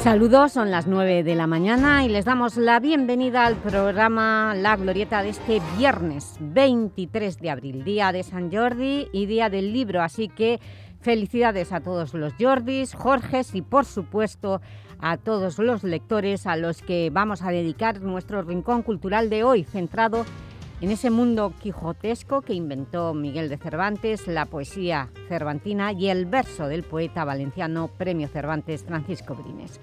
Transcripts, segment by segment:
Saludos, son las 9 de la mañana y les damos la bienvenida al programa La Glorieta de este viernes 23 de abril, día de San Jordi y día del libro, así que felicidades a todos los Jordis, Jorges y por supuesto a todos los lectores a los que vamos a dedicar nuestro rincón cultural de hoy, centrado en ese mundo quijotesco que inventó Miguel de Cervantes, la poesía cervantina y el verso del poeta valenciano Premio Cervantes Francisco Brines.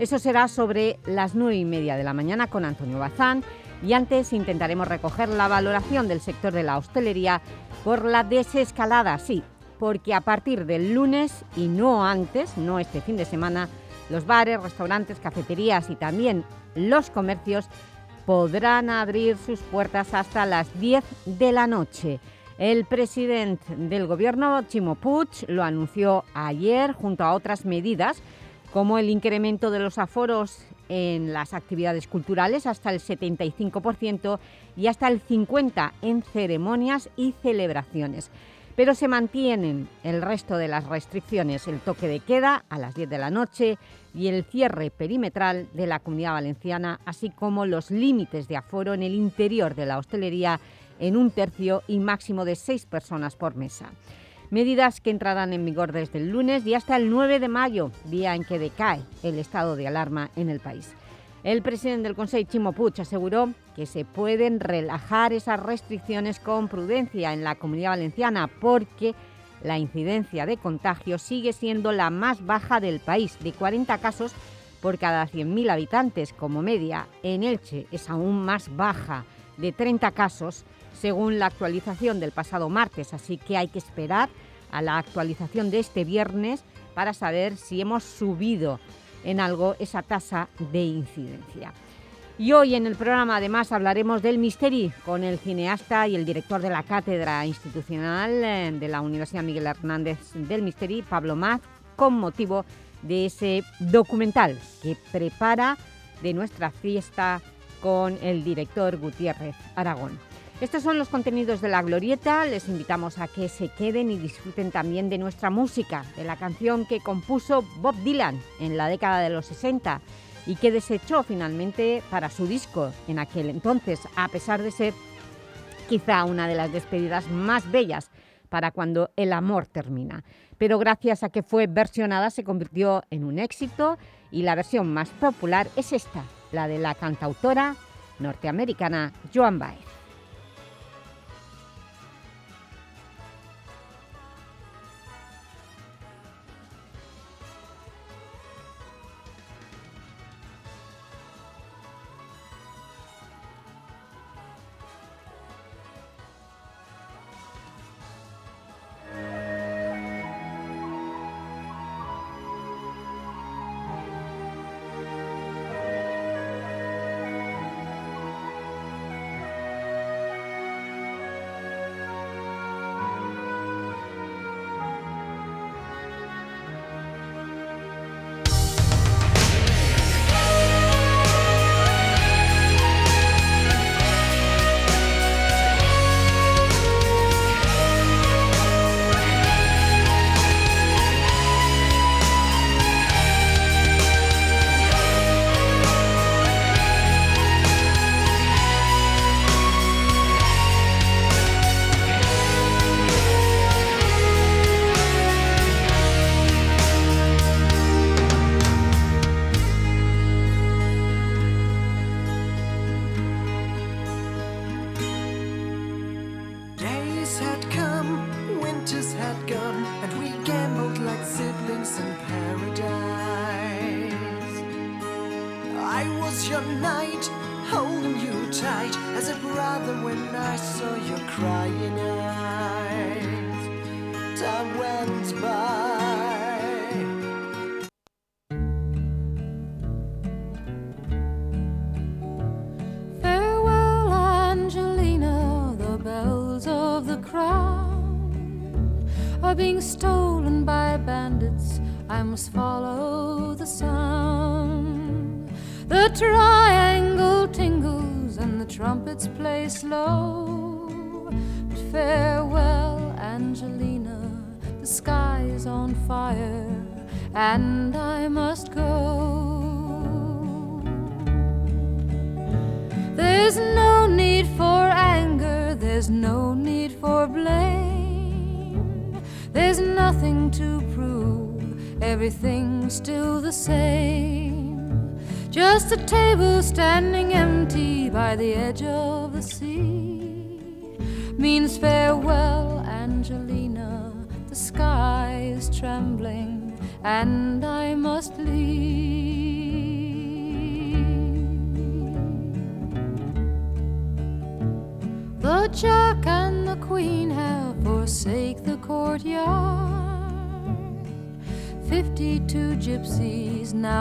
Eso será sobre las nueve y media de la mañana con Antonio Bazán y antes intentaremos recoger la valoración del sector de la hostelería por la desescalada, sí, porque a partir del lunes y no antes, no este fin de semana, los bares, restaurantes, cafeterías y también los comercios podrán abrir sus puertas hasta las 10 de la noche. El presidente del Gobierno, Chimo Puig, lo anunció ayer junto a otras medidas como el incremento de los aforos en las actividades culturales hasta el 75% y hasta el 50% en ceremonias y celebraciones pero se mantienen el resto de las restricciones, el toque de queda a las 10 de la noche y el cierre perimetral de la Comunidad Valenciana, así como los límites de aforo en el interior de la hostelería en un tercio y máximo de seis personas por mesa. Medidas que entrarán en vigor desde el lunes y hasta el 9 de mayo, día en que decae el estado de alarma en el país. El presidente del Consejo, Chimo Puig, aseguró que se pueden relajar esas restricciones con prudencia en la Comunidad Valenciana porque la incidencia de contagio sigue siendo la más baja del país, de 40 casos por cada 100.000 habitantes como media. En Elche es aún más baja, de 30 casos, según la actualización del pasado martes, así que hay que esperar a la actualización de este viernes para saber si hemos subido en algo esa tasa de incidencia. Y hoy en el programa además hablaremos del Misteri con el cineasta y el director de la Cátedra Institucional eh, de la Universidad Miguel Hernández del Misteri, Pablo Maz, con motivo de ese documental que prepara de nuestra fiesta con el director Gutiérrez Aragón. Estos son los contenidos de La Glorieta, les invitamos a que se queden y disfruten también de nuestra música, de la canción que compuso Bob Dylan en la década de los 60 y que desechó finalmente para su disco en aquel entonces, a pesar de ser quizá una de las despedidas más bellas para cuando el amor termina. Pero gracias a que fue versionada se convirtió en un éxito y la versión más popular es esta, la de la cantautora norteamericana Joan Baez.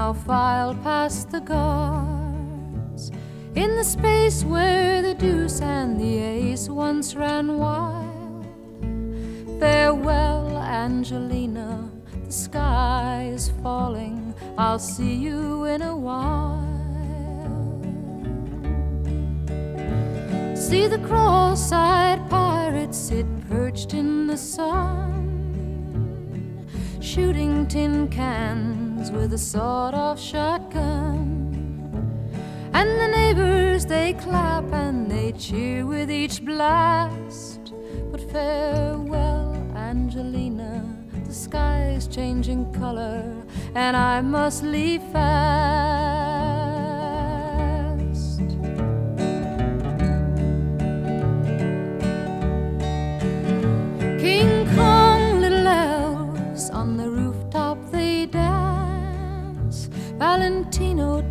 Now file past the guards in the space where the deuce and the ace once ran wild. Farewell, Angelina, the sky is falling. I'll see you in a while. See the cross-eyed pirates sit perched in the sun, shooting tin cans with a sawed-off shotgun. And the neighbors they clap and they cheer with each blast. But farewell Angelina. The sky is changing color, and I must leave fast.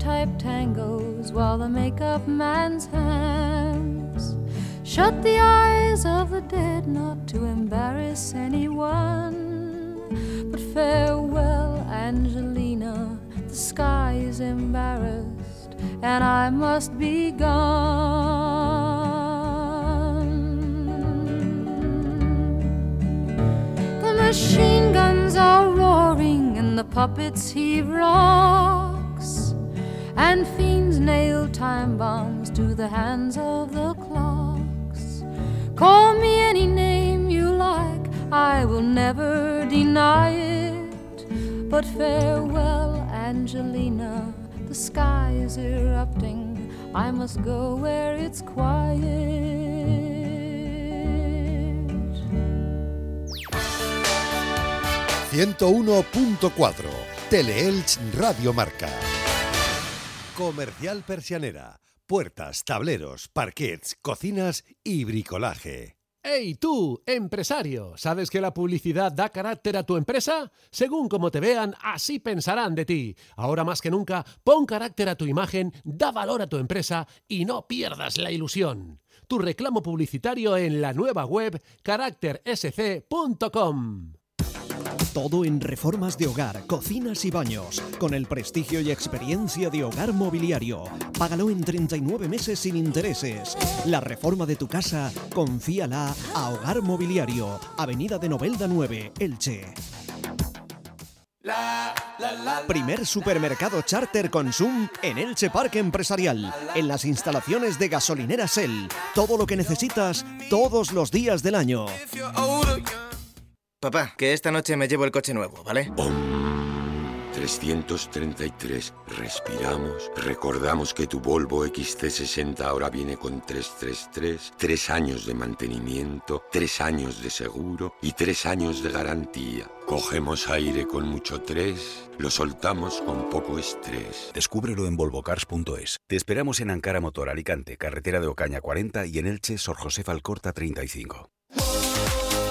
Type tangos while the makeup man's hands shut the eyes of the dead not to embarrass anyone. But farewell, Angelina, the sky is embarrassed, and I must be gone. The machine guns are roaring, and the puppets heave rocks, and fiends nail time bombs to the hands of the clocks. Call me any name you like, I will never deny it. But farewell, Angelina, the sky is erupting. I must go where it's quiet. 101.4 Teleelch Radio Marca. Comercial Persianera. Puertas, tableros, parquets, cocinas y bricolaje. ¡Hey tú, empresario! ¿Sabes que la publicidad da carácter a tu empresa? Según como te vean, así pensarán de ti. Ahora más que nunca, pon carácter a tu imagen, da valor a tu empresa y no pierdas la ilusión. Tu reclamo publicitario en la nueva web caráctersc.com. Todo en reformas de hogar, cocinas y baños, con el prestigio y experiencia de Hogar Mobiliario. Págalo en 39 meses sin intereses. La reforma de tu casa, confíala a Hogar Mobiliario, Avenida de Novelda 9, Elche. Primer supermercado charter Consum en Elche Parque Empresarial, en las instalaciones de gasolinera Shell. Todo lo que necesitas todos los días del año. Papá, que esta noche me llevo el coche nuevo, ¿vale? 333. Respiramos. Recordamos que tu Volvo XC60 ahora viene con 333, 3 años de mantenimiento, 3 años de seguro y 3 años de garantía. Cogemos aire con mucho 3, lo soltamos con poco estrés. Descúbrelo en volvocars.es. Te esperamos en Ankara Motor Alicante, carretera de Ocaña 40 y en Elche, Sor José Alcorta 35.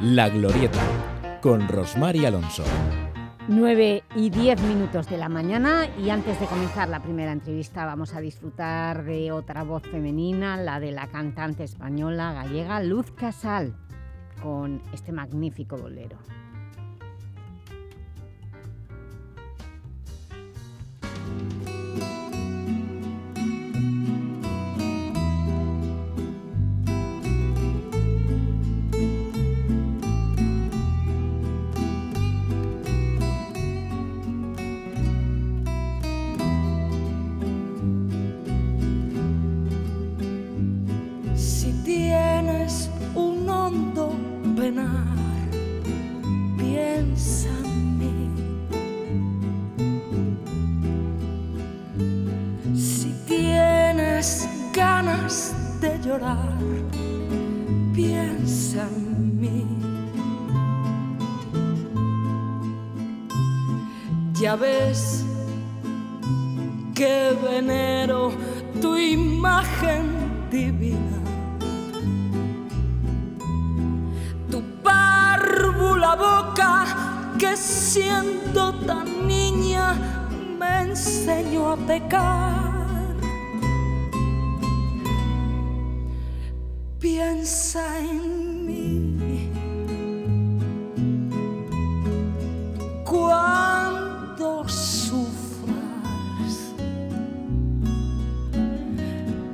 La Glorieta, con Rosmar y Alonso. 9 y 10 minutos de la mañana y antes de comenzar la primera entrevista vamos a disfrutar de otra voz femenina, la de la cantante española gallega Luz Casal, con este magnífico bolero. piensa en mí. Si tienes ganas de llorar, piensa en mí. Ya ves que venero tu imagen divina. la boca que siendo tan niña me enseñó a pecar. Piensa en mí. Cuando sufras,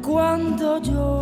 cuando yo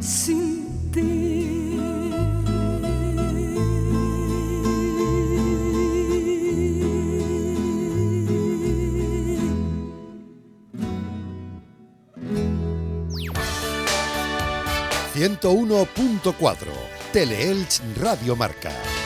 sin ti. ...101.4... Teleelch Radio Marca.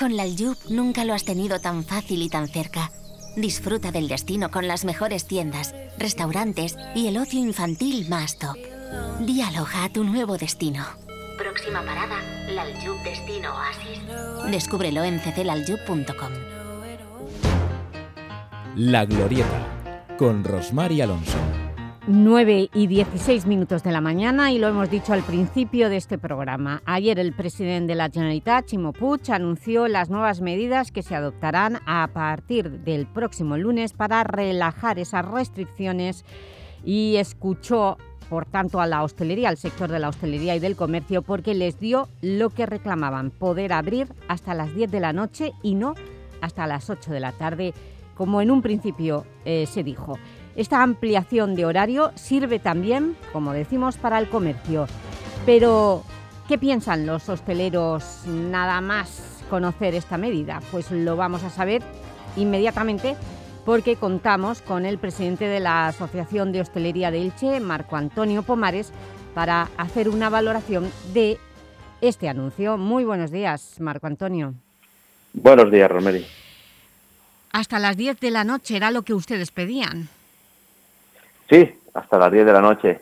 Con la Aljub nunca lo has tenido tan fácil y tan cerca. Disfruta del destino con las mejores tiendas, restaurantes y el ocio infantil más top. Dialoga a tu nuevo destino. Próxima parada, la Aljub Destino Oasis. Descúbrelo en cclaljub.com. La Glorieta, con Rosmar y Alonso. 9 y 16 minutos de la mañana y lo hemos dicho al principio de este programa. Ayer el presidente de la Generalitat, Chimo Puig, anunció las nuevas medidas que se adoptarán a partir del próximo lunes para relajar esas restricciones y escuchó, por tanto, a la hostelería, al sector de la hostelería y del comercio, porque les dio lo que reclamaban, poder abrir hasta las 10 de la noche y no hasta las 8 de la tarde, como en un principio eh, se dijo. Esta ampliación de horario sirve también, como decimos, para el comercio. Pero, ¿qué piensan los hosteleros nada más conocer esta medida? Pues lo vamos a saber inmediatamente porque contamos con el presidente de la Asociación de Hostelería de Elche, Marco Antonio Pomares, para hacer una valoración de este anuncio. Muy buenos días, Marco Antonio. Buenos días, Romeri. Hasta las 10 de la noche era lo que ustedes pedían. Sí, hasta las 10 de la noche.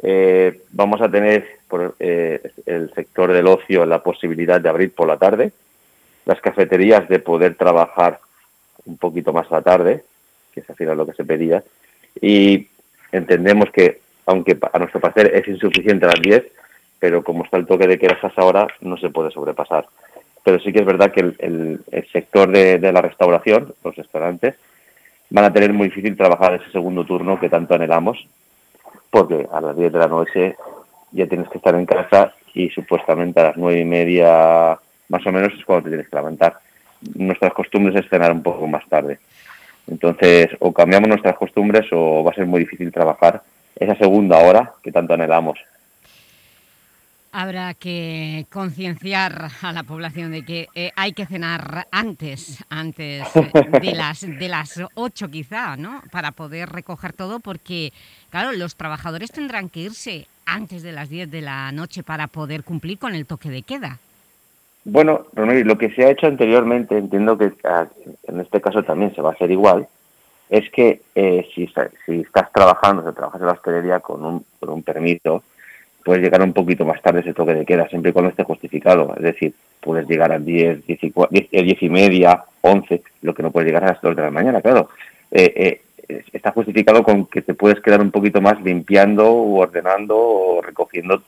Eh, vamos a tener por eh, el sector del ocio la posibilidad de abrir por la tarde, las cafeterías de poder trabajar un poquito más a la tarde, que es al final lo que se pedía, y entendemos que, aunque a nuestro parecer es insuficiente a las 10, pero como está el toque de quedas ahora, no se puede sobrepasar. Pero sí que es verdad que el, sector de la restauración, los restaurantes, van a tener muy difícil trabajar ese segundo turno que tanto anhelamos, porque a las 10 de la noche ya tienes que estar en casa y supuestamente a las nueve y media más o menos es cuando te tienes que levantar. Nuestras costumbres es cenar un poco más tarde. Entonces, o cambiamos nuestras costumbres o va a ser muy difícil trabajar esa segunda hora que tanto anhelamos. Habrá que concienciar a la población de que eh, hay que cenar antes, antes de las, de las 8 quizá, ¿no? Para poder recoger todo porque, claro, los trabajadores tendrán que irse antes de las 10 de la noche para poder cumplir con el toque de queda. Bueno, lo que se ha hecho anteriormente, entiendo que ah, en este caso también se va a hacer igual, es que eh, si, si estás trabajando, si trabajas en la hostelería con un, con un permiso, puedes llegar un poquito más tarde ese toque de queda, siempre y cuando esté justificado. Es decir, puedes llegar a 10, 10, y, 10, y media, 11, lo que no puedes llegar a las 2 de la mañana, claro. Eh, eh, está justificado con que te puedes quedar un poquito más limpiando o ordenando o recogiendo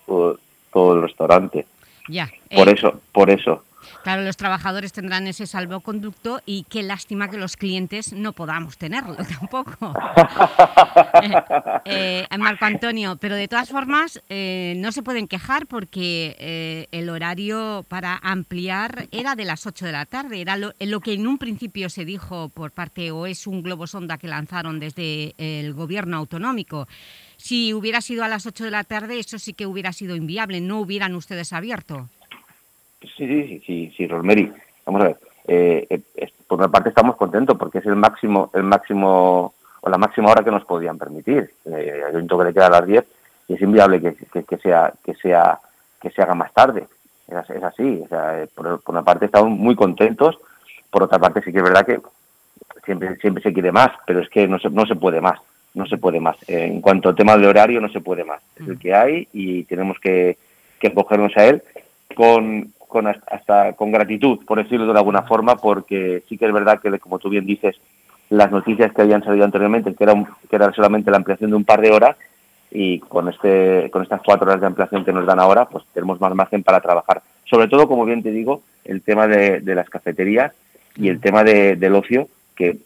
todo, el restaurante. Ya. Por eh, eso, por eso. Claro, los trabajadores tendrán ese salvoconducto y qué lástima que los clientes no podamos tenerlo tampoco. Eh, eh, Marco Antonio, pero de todas formas eh, no se pueden quejar porque el horario para ampliar era de las 8 de la tarde, era lo, lo, que en un principio se dijo por parte, o es un globo sonda que lanzaron desde el gobierno autonómico. Si hubiera sido a las 8 de la tarde, eso sí que hubiera sido inviable, no hubieran ustedes abierto. Sí, sí, sí, sí, Rosemary. Vamos a ver. Eh, eh, por una parte estamos contentos porque es el máximo, el máximo o la máxima hora que nos podían permitir. Eh, hay un toque de queda a las 10 y es inviable que, que, sea que sea que se haga más tarde. Es, así. O sea, por, una parte estamos muy contentos, por otra parte sí que es verdad que siempre siempre se quiere más, pero es que no se, no se puede más. No se puede más. en cuanto al tema de horario, no se puede más. Es el mm. que hay y tenemos que, que acogernos a él con, con hasta con gratitud, por decirlo de alguna forma, porque sí que es verdad que, como tú bien dices, las noticias que habían salido anteriormente, que era, que era solamente la ampliación de un par de horas, y con, este, con estas cuatro horas de ampliación que nos dan ahora, pues tenemos más margen para trabajar. Sobre todo, como bien te digo, el tema de, las cafeterías y el tema de, del ocio, que,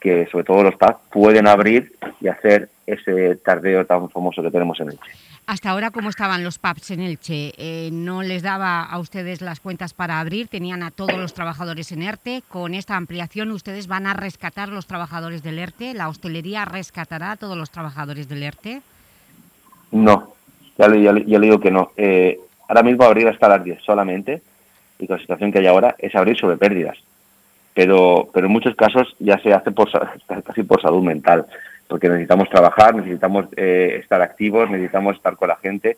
que sobre todo los PAC pueden abrir y hacer ese tardeo tan famoso que tenemos en Elche. Hasta ahora, ¿cómo estaban los pubs en Elche? Eh, ¿No les daba a ustedes las cuentas para abrir? ¿Tenían a todos los trabajadores en ERTE? ¿Con esta ampliación ustedes van a rescatar los trabajadores del ERTE? ¿La hostelería rescatará a todos los trabajadores del ERTE? No, ya le, ya digo que no. Eh, ahora mismo abrir hasta las 10 solamente, y con la situación que hay ahora, es abrir sobre pérdidas. Pero, pero en muchos casos ya se hace por, casi por salud mental porque necesitamos trabajar, necesitamos eh, estar activos, necesitamos estar con la gente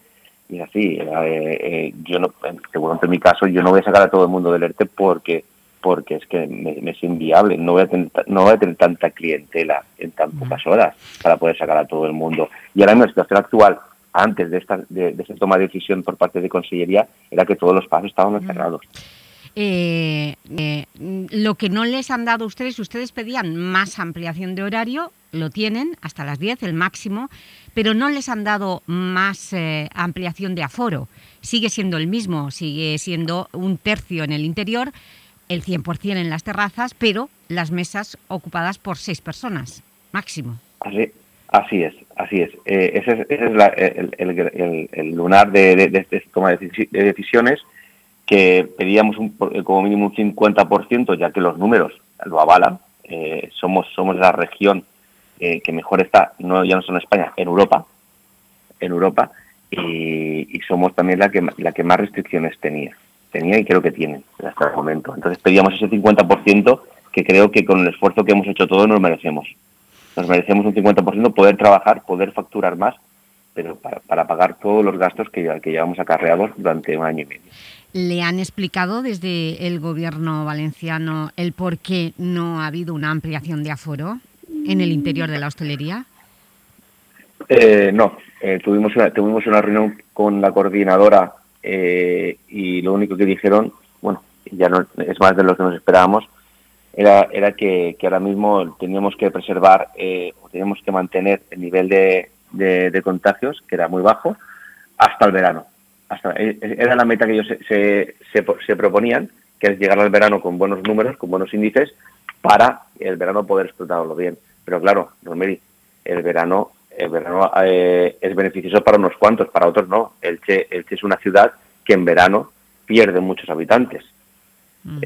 y así. Eh, eh, yo no, seguramente en mi caso, yo no voy a sacar a todo el mundo del ERTE porque porque es que me, es inviable, no voy, a tener, no voy a tener tanta clientela en tan pocas horas para poder sacar a todo el mundo. Y ahora mismo la situación actual, antes de esta, de, esta toma de decisión por parte de Consellería, era que todos los pasos estaban cerrados. Eh, eh, lo que no les han dado ustedes, ustedes pedían más ampliación de horario, lo tienen hasta las 10, el máximo, pero no les han dado más eh, ampliación de aforo. Sigue siendo el mismo, sigue siendo un tercio en el interior, el 100% en las terrazas, pero las mesas ocupadas por seis personas, máximo. Así, así es, así es. ese es, el, lunar de decisiones que pedíamos un, como mínimo un 50%, ya que los números lo avalan. Eh, somos, somos la región eh, que mejor está, no ya no solo en España, en Europa, en Europa, y, somos también la que, la que más restricciones tenía. Tenía y creo que tiene hasta el momento. Entonces pedíamos ese 50% que creo que con el esfuerzo que hemos hecho todos nos merecemos. Nos merecemos un 50% poder trabajar, poder facturar más, pero para, para pagar todos los gastos que, que llevamos acarreados durante un año y medio. ¿Le han explicado desde el gobierno valenciano el por qué no ha habido una ampliación de aforo en el interior de la hostelería? Eh, no, eh, tuvimos, una, tuvimos una reunión con la coordinadora eh, y lo único que dijeron, bueno, ya no es más de lo que nos esperábamos, era, era que, ahora mismo teníamos que preservar o teníamos que mantener el nivel de, de contagios, que era muy bajo, hasta el verano. Eh, eh, era la meta que ellos se, se, proponían, que es llegar al verano con buenos números, con buenos índices, para el verano poder explotarlo bien. Pero claro, Romeri, el verano, el verano eh, es beneficioso para unos cuantos, para otros no. Elche, Elche es una ciudad que en verano pierde muchos habitantes. Mm.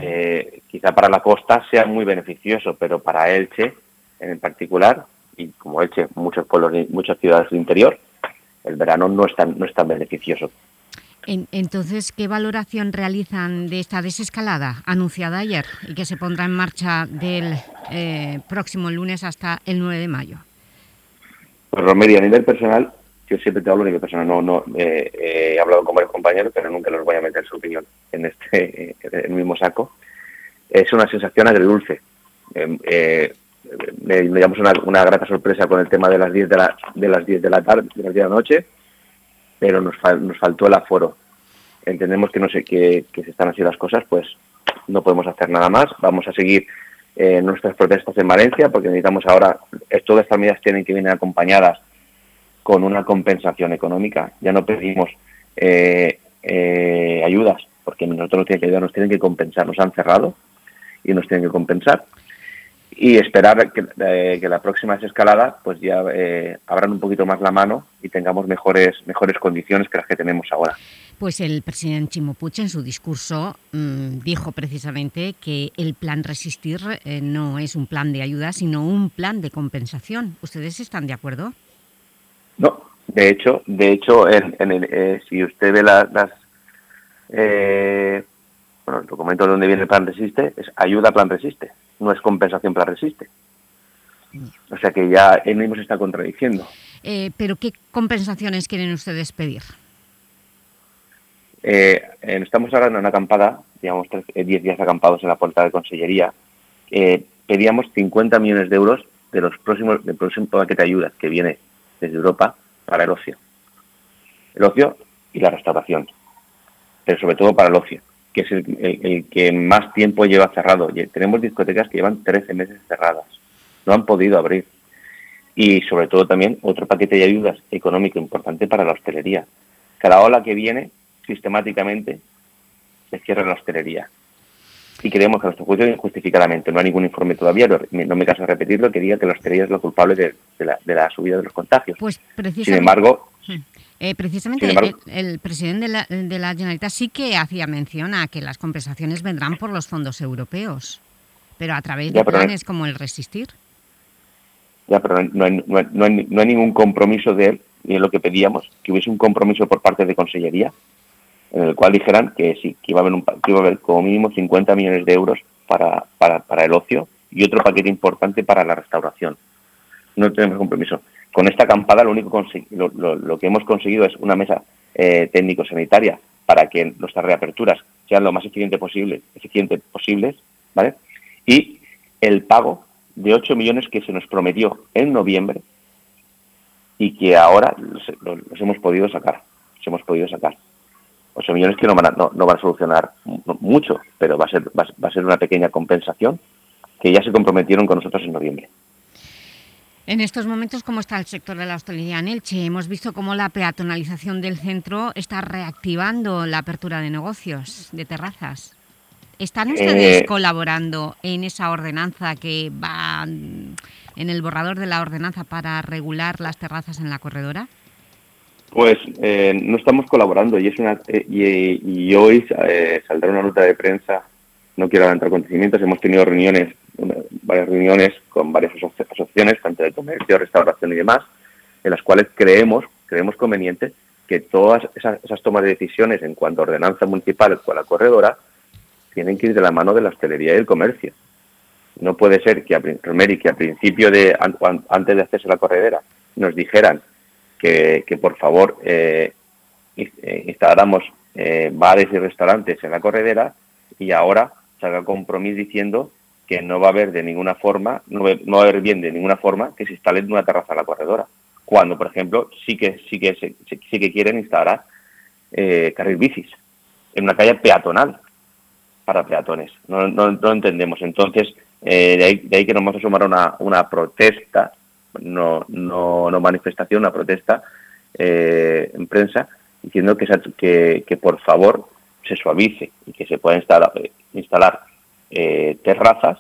quizá para la costa sea muy beneficioso, pero para Elche en particular, y como Elche, muchos pueblos, muchas ciudades del interior, el verano no es tan, no es tan beneficioso entonces, ¿qué valoración realizan de esta desescalada anunciada ayer y que se pondrá en marcha del eh, próximo lunes hasta el 9 de mayo? Pues Romería, a nivel personal, yo siempre te hablo a nivel personal, no, no eh, eh, he hablado con varios compañeros, pero nunca los voy a meter su opinión en este el mismo saco. Es una sensación agridulce. me, me llamó una, una, grata sorpresa con el tema de las 10 de la, de las 10 de la tarde, de las 10 de la noche, pero nos, nos faltó el aforo. Entendemos que no sé que, se están haciendo las cosas, pues no podemos hacer nada más. Vamos a seguir eh, nuestras protestas en Valencia porque necesitamos ahora, todas estas medidas tienen que venir acompañadas con una compensación económica. Ya no pedimos eh, eh, ayudas porque nosotros nos tienen que ayudar, nos tienen que compensar. Nos han cerrado y nos tienen que compensar y esperar que, eh, que, la próxima desescalada pues ya eh, abran un poquito más la mano y tengamos mejores, mejores condiciones que las que tenemos ahora. Pues el presidente Chimo en su discurso mm, dijo precisamente que el plan Resistir eh, no es un plan de ayuda, sino un plan de compensación. ¿Ustedes están de acuerdo? No, de hecho, de hecho en, en si usted ve las... bueno, el documento donde viene el plan Resiste es ayuda plan Resiste no es compensación para resiste. O sea que ya él mismo se está contradiciendo. Eh, ¿Pero qué compensaciones quieren ustedes pedir? Eh, estamos ahora en una acampada, llevamos 10 eh, días acampados en la puerta de Consellería. pedíamos 50 millones de euros de los próximos, del próximo paquete de ayudas que viene desde Europa para el ocio. El ocio y la restauración, pero sobre todo para el ocio que es el, que más tiempo lleva cerrado. Tenemos discotecas que llevan 13 meses cerradas, no han podido abrir. Y sobre todo también otro paquete de ayudas económico importante para la hostelería. Cada ola que viene, sistemáticamente, se cierra la hostelería. y creemos que nuestro juicio injustificadamente. No hay ningún informe todavía, no me caso de repetirlo, que diga que la hostelería es lo culpable de, la, subida de los contagios. Pues precisamente, Sin embargo... Eh, precisamente el, presidente de la, de la Generalitat sí que hacía mención a que las compensaciones vendrán por los fondos europeos, pero a través de planes como el Resistir. Ya, pero no hay, no, hay, ningún compromiso de él, y es lo que pedíamos, que hubiese un compromiso por parte de Consellería, en el cual dijeran que sí, que iba a haber, un, que iba a haber como mínimo 50 millones de euros para, para, para el ocio y otro paquete importante para la restauración. No tenemos compromiso. Con esta acampada lo único lo, lo, que hemos conseguido es una mesa eh, técnico-sanitaria para que nuestras reaperturas sean lo más eficiente posible, eficiente posibles, ¿vale? Y el pago de 8 millones que se nos prometió en noviembre y que ahora los, hemos podido sacar. Los hemos podido sacar. 8 millones que no van a, no, van a solucionar mucho, pero va a, ser, va, a ser una pequeña compensación que ya se comprometieron con nosotros en noviembre. En estos momentos, ¿cómo está el sector de la hostelería en Elche? Hemos visto cómo la peatonalización del centro está reactivando la apertura de negocios, de terrazas. ¿Están ustedes eh, colaborando en esa ordenanza que va en el borrador de la ordenanza para regular las terrazas en la corredora? Pues eh, no estamos colaborando y es una eh, y, hoy eh, saldrá una nota de prensa. No quiero adelantar acontecimientos. Hemos tenido reuniones, varias reuniones con varias asociaciones, tanto de comercio, restauración y demás, en las cuales creemos creemos conveniente que todas esas, tomas de decisiones en cuanto a ordenanza municipal con la corredora tienen que ir de la mano de la hostelería y el comercio. No puede ser que a, que a principio de antes de hacerse la corredera nos dijeran que, por favor eh, eh, instaláramos eh, bares y restaurantes en la corredera y ahora salga compromiso diciendo que no va a haber de ninguna forma, no, va a haber bien de ninguna forma que se instale en una terraza la corredora. Cuando, por ejemplo, sí que sí que sí que quieren instalar eh, carril bicis en una calle peatonal para peatones. No, no, entendemos. Entonces, de, ahí, de ahí que nos vamos a sumar una, una protesta no, no, no manifestación, una protesta eh, en prensa diciendo que, que, que, por favor se suavice y que se pueda instalar, instalar eh, terrazas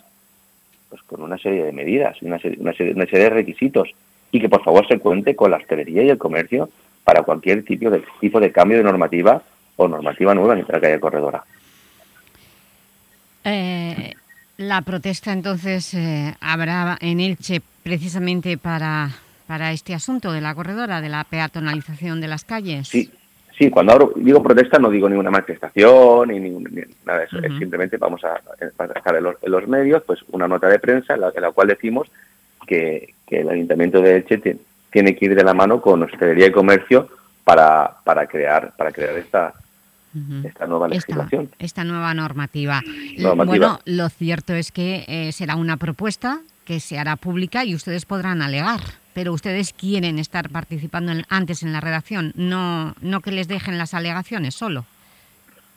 pues con una serie de medidas, una serie, una, serie, una serie de requisitos y que por favor se cuente con la hostelería y el comercio para cualquier tipo de, tipo de cambio de normativa o normativa nueva en la calle corredora. Eh, la protesta entonces eh, habrá en Elche precisamente para, para este asunto de la corredora, de la peatonalización de las calles. Sí, sí cuando digo protesta no digo ninguna manifestación ni, nada de eso, es simplemente vamos a, dejar en los, medios pues una nota de prensa en la, cual decimos que, el Ayuntamiento de Elche tiene que ir de la mano con Hostelería y Comercio para, para, crear, para crear esta, esta nueva legislación. Esta, nueva normativa. Bueno, lo cierto es que eh, será una propuesta que se hará pública y ustedes podrán alegar, pero ustedes quieren estar participando antes en la redacción, no, no que les dejen las alegaciones solo.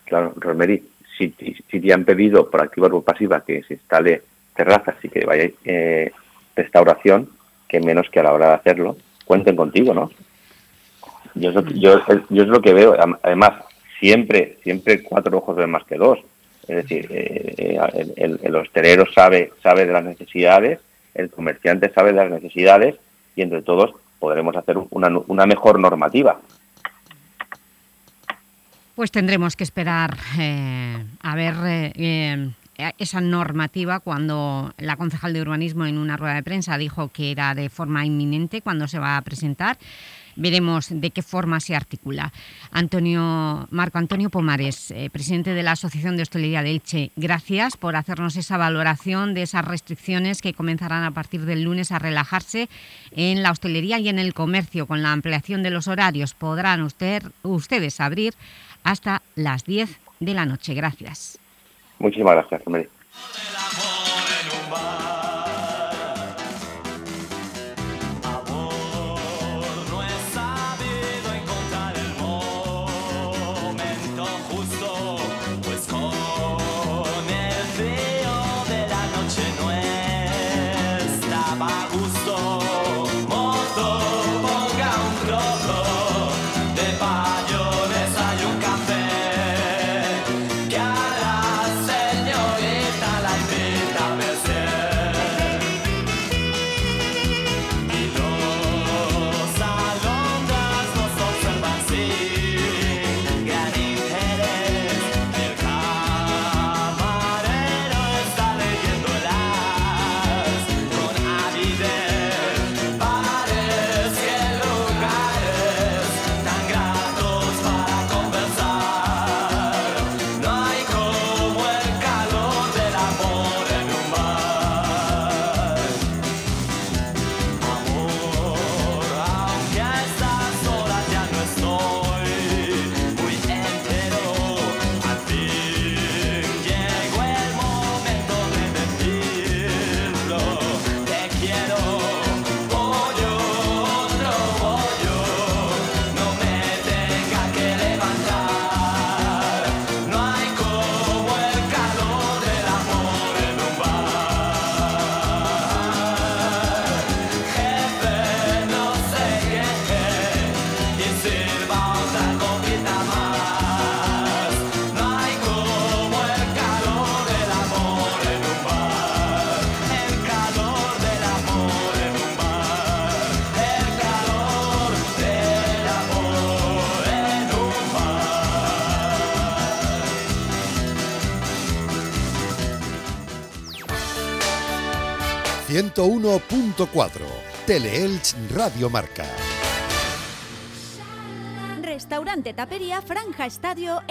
Claro, Rosemary, si, si te han pedido por activa o pasiva que se instale terrazas y que vaya eh, restauración, que menos que a la hora de hacerlo, cuenten contigo, ¿no? Yo es lo que, yo, yo es lo que veo, además, siempre, siempre cuatro ojos ven más que dos. Es decir, eh, eh, el, el, hostelero sabe, sabe de las necesidades, el comerciante sabe de las necesidades y entre todos podremos hacer una, mejor normativa. Pues tendremos que esperar eh, a ver esa normativa cuando la concejal de urbanismo en una rueda de prensa dijo que era de forma inminente cuando se va a presentar veremos de qué forma se articula. Antonio, Marco Antonio Pomares, eh, presidente de la Asociación de Hostelería de Elche, gracias por hacernos esa valoración de esas restricciones que comenzarán a partir del lunes a relajarse en la hostelería y en el comercio. Con la ampliación de los horarios podrán usted, ustedes abrir hasta las 10 de la noche. Gracias. Muchísimas gracias, 101.4 Teleelch Radio Marca. Restaurante Tapería Franja Estadio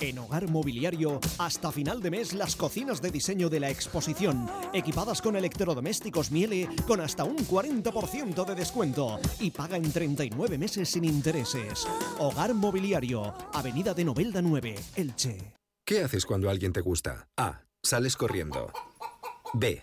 En Hogar Mobiliario, hasta final de mes, las cocinas de diseño de la exposición, equipadas con electrodomésticos Miele, con hasta un 40% de descuento y paga en 39 meses sin intereses. Hogar Mobiliario, Avenida de Novelda 9, Elche. ¿Qué haces cuando alguien te gusta? A. Sales corriendo. B.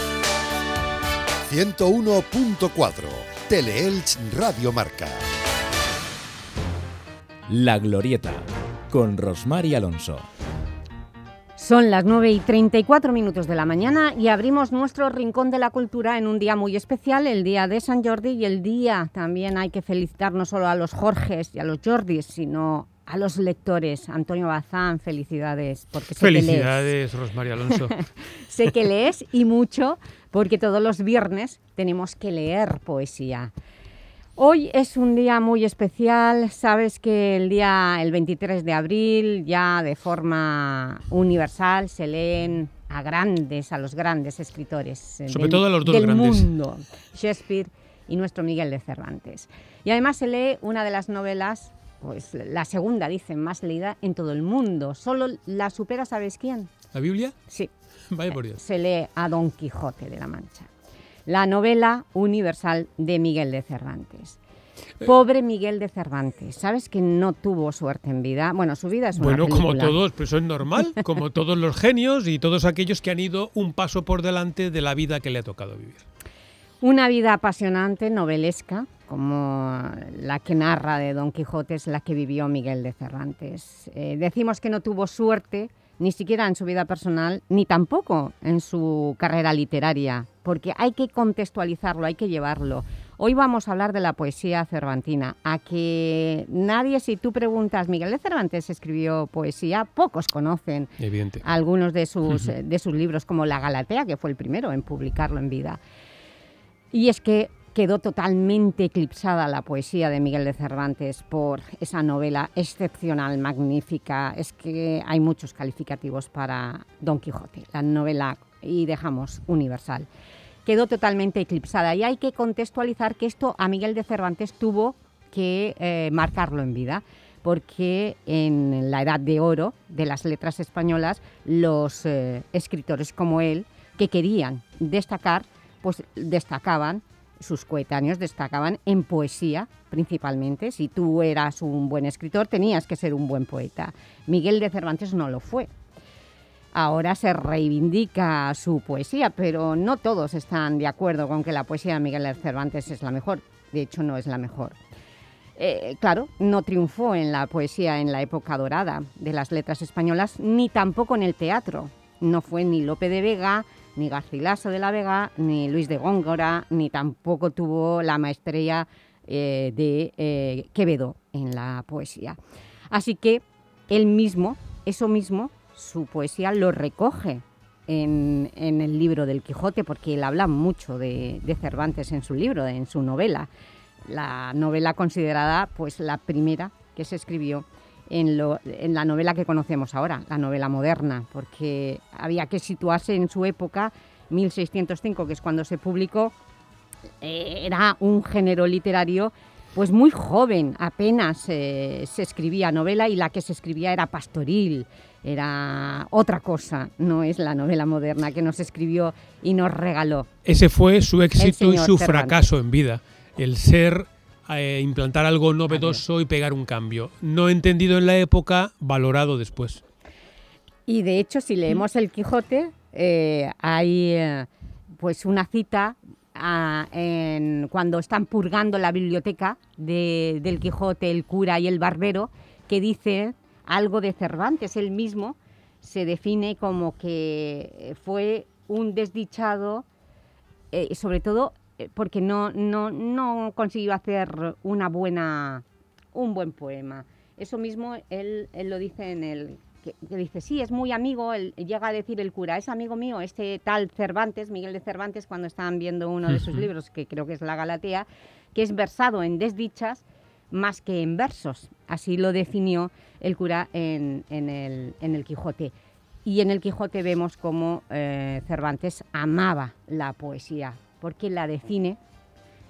101.4 Teleelch Radio Marca. La Glorieta, con Rosmar y Alonso. Son las 9 y 34 minutos de la mañana y abrimos nuestro Rincón de la Cultura en un día muy especial, el día de San Jordi y el día también hay que felicitar no solo a los Jorges y a los Jordis, sino a los lectores. Antonio Bazán, felicidades. Porque sé felicidades, Rosmar y Alonso. sé que lees y mucho porque todos los viernes tenemos que leer poesía. Hoy es un día muy especial, sabes que el día el 23 de abril ya de forma universal se leen a grandes, a los grandes escritores eh, Sobre del, todo a los dos del grandes. mundo, Shakespeare y nuestro Miguel de Cervantes. Y además se lee una de las novelas, pues la segunda, dicen, más leída en todo el mundo. Solo la supera, ¿sabes quién? ¿La Biblia? Sí. Vaya por Dios. Se lee a Don Quijote de la Mancha la novela universal de Miguel de Cervantes. Pobre Miguel de Cervantes, ¿sabes que no tuvo suerte en vida? Bueno, su vida es una Bueno, como todos, pero eso es normal, como todos los genios y todos aquellos que han ido un paso por delante de la vida que le ha tocado vivir. Una vida apasionante, novelesca, como la que narra de Don Quijote es la que vivió Miguel de Cervantes. Eh, decimos que no tuvo suerte ni siquiera en su vida personal, ni tampoco en su carrera literaria, porque hay que contextualizarlo, hay que llevarlo. Hoy vamos a hablar de la poesía cervantina, a que nadie, si tú preguntas, Miguel de Cervantes escribió poesía, pocos conocen Evidente. algunos de sus, de sus libros, como La Galatea, que fue el primero en publicarlo en vida. Y es que quedó totalmente eclipsada la poesía de Miguel de Cervantes por esa novela excepcional, magnífica. Es que hay muchos calificativos para Don Quijote, la novela, y dejamos universal. Quedó totalmente eclipsada y hay que contextualizar que esto a Miguel de Cervantes tuvo que eh, marcarlo en vida porque en la edad de oro de las letras españolas los eh, escritores como él que querían destacar, pues destacaban sus coetáneos destacaban en poesía principalmente. Si tú eras un buen escritor, tenías que ser un buen poeta. Miguel de Cervantes no lo fue. Ahora se reivindica su poesía, pero no todos están de acuerdo con que la poesía de Miguel de Cervantes es la mejor. De hecho, no es la mejor. Eh, claro, no triunfó en la poesía en la época dorada de las letras españolas, ni tampoco en el teatro. No fue ni Lope de Vega, ni Garcilaso de la Vega, ni Luis de Góngora, ni tampoco tuvo la maestría eh, de eh, Quevedo en la poesía. Así que él mismo, eso mismo, su poesía lo recoge en, el libro del Quijote, porque él habla mucho de, Cervantes en su libro, en su novela. La novela considerada pues, la primera que se escribió en, la novela que conocemos ahora, la novela moderna, porque había que situarse en su época, 1605, que es cuando se publicó, eh, era un género literario pues muy joven, apenas eh, se escribía novela y la que se escribía era pastoril, era otra cosa, no es la novela moderna que nos escribió y nos regaló. Ese fue su éxito y su fracaso en vida, el ser, eh, implantar algo novedoso y pegar un cambio. No entendido en la época, valorado después. Y de hecho, si leemos El Quijote, eh, hay pues una cita cuando están purgando la biblioteca del Quijote, el cura y el barbero, que dice algo de Cervantes. Él mismo se define como que fue un desdichado, eh, sobre todo eh, porque no, no, no consiguió hacer una buena, un buen poema. Eso mismo él, él lo dice en el que, dice, sí, es muy amigo, llega a decir el cura, es amigo mío, este tal Cervantes, Miguel de Cervantes, cuando estaban viendo uno de sus libros, que creo que es La Galatea, que es versado en desdichas más que en versos. Así lo definió el cura en, el, Quijote. Y en el Quijote vemos cómo eh, Cervantes amaba la poesía, porque la define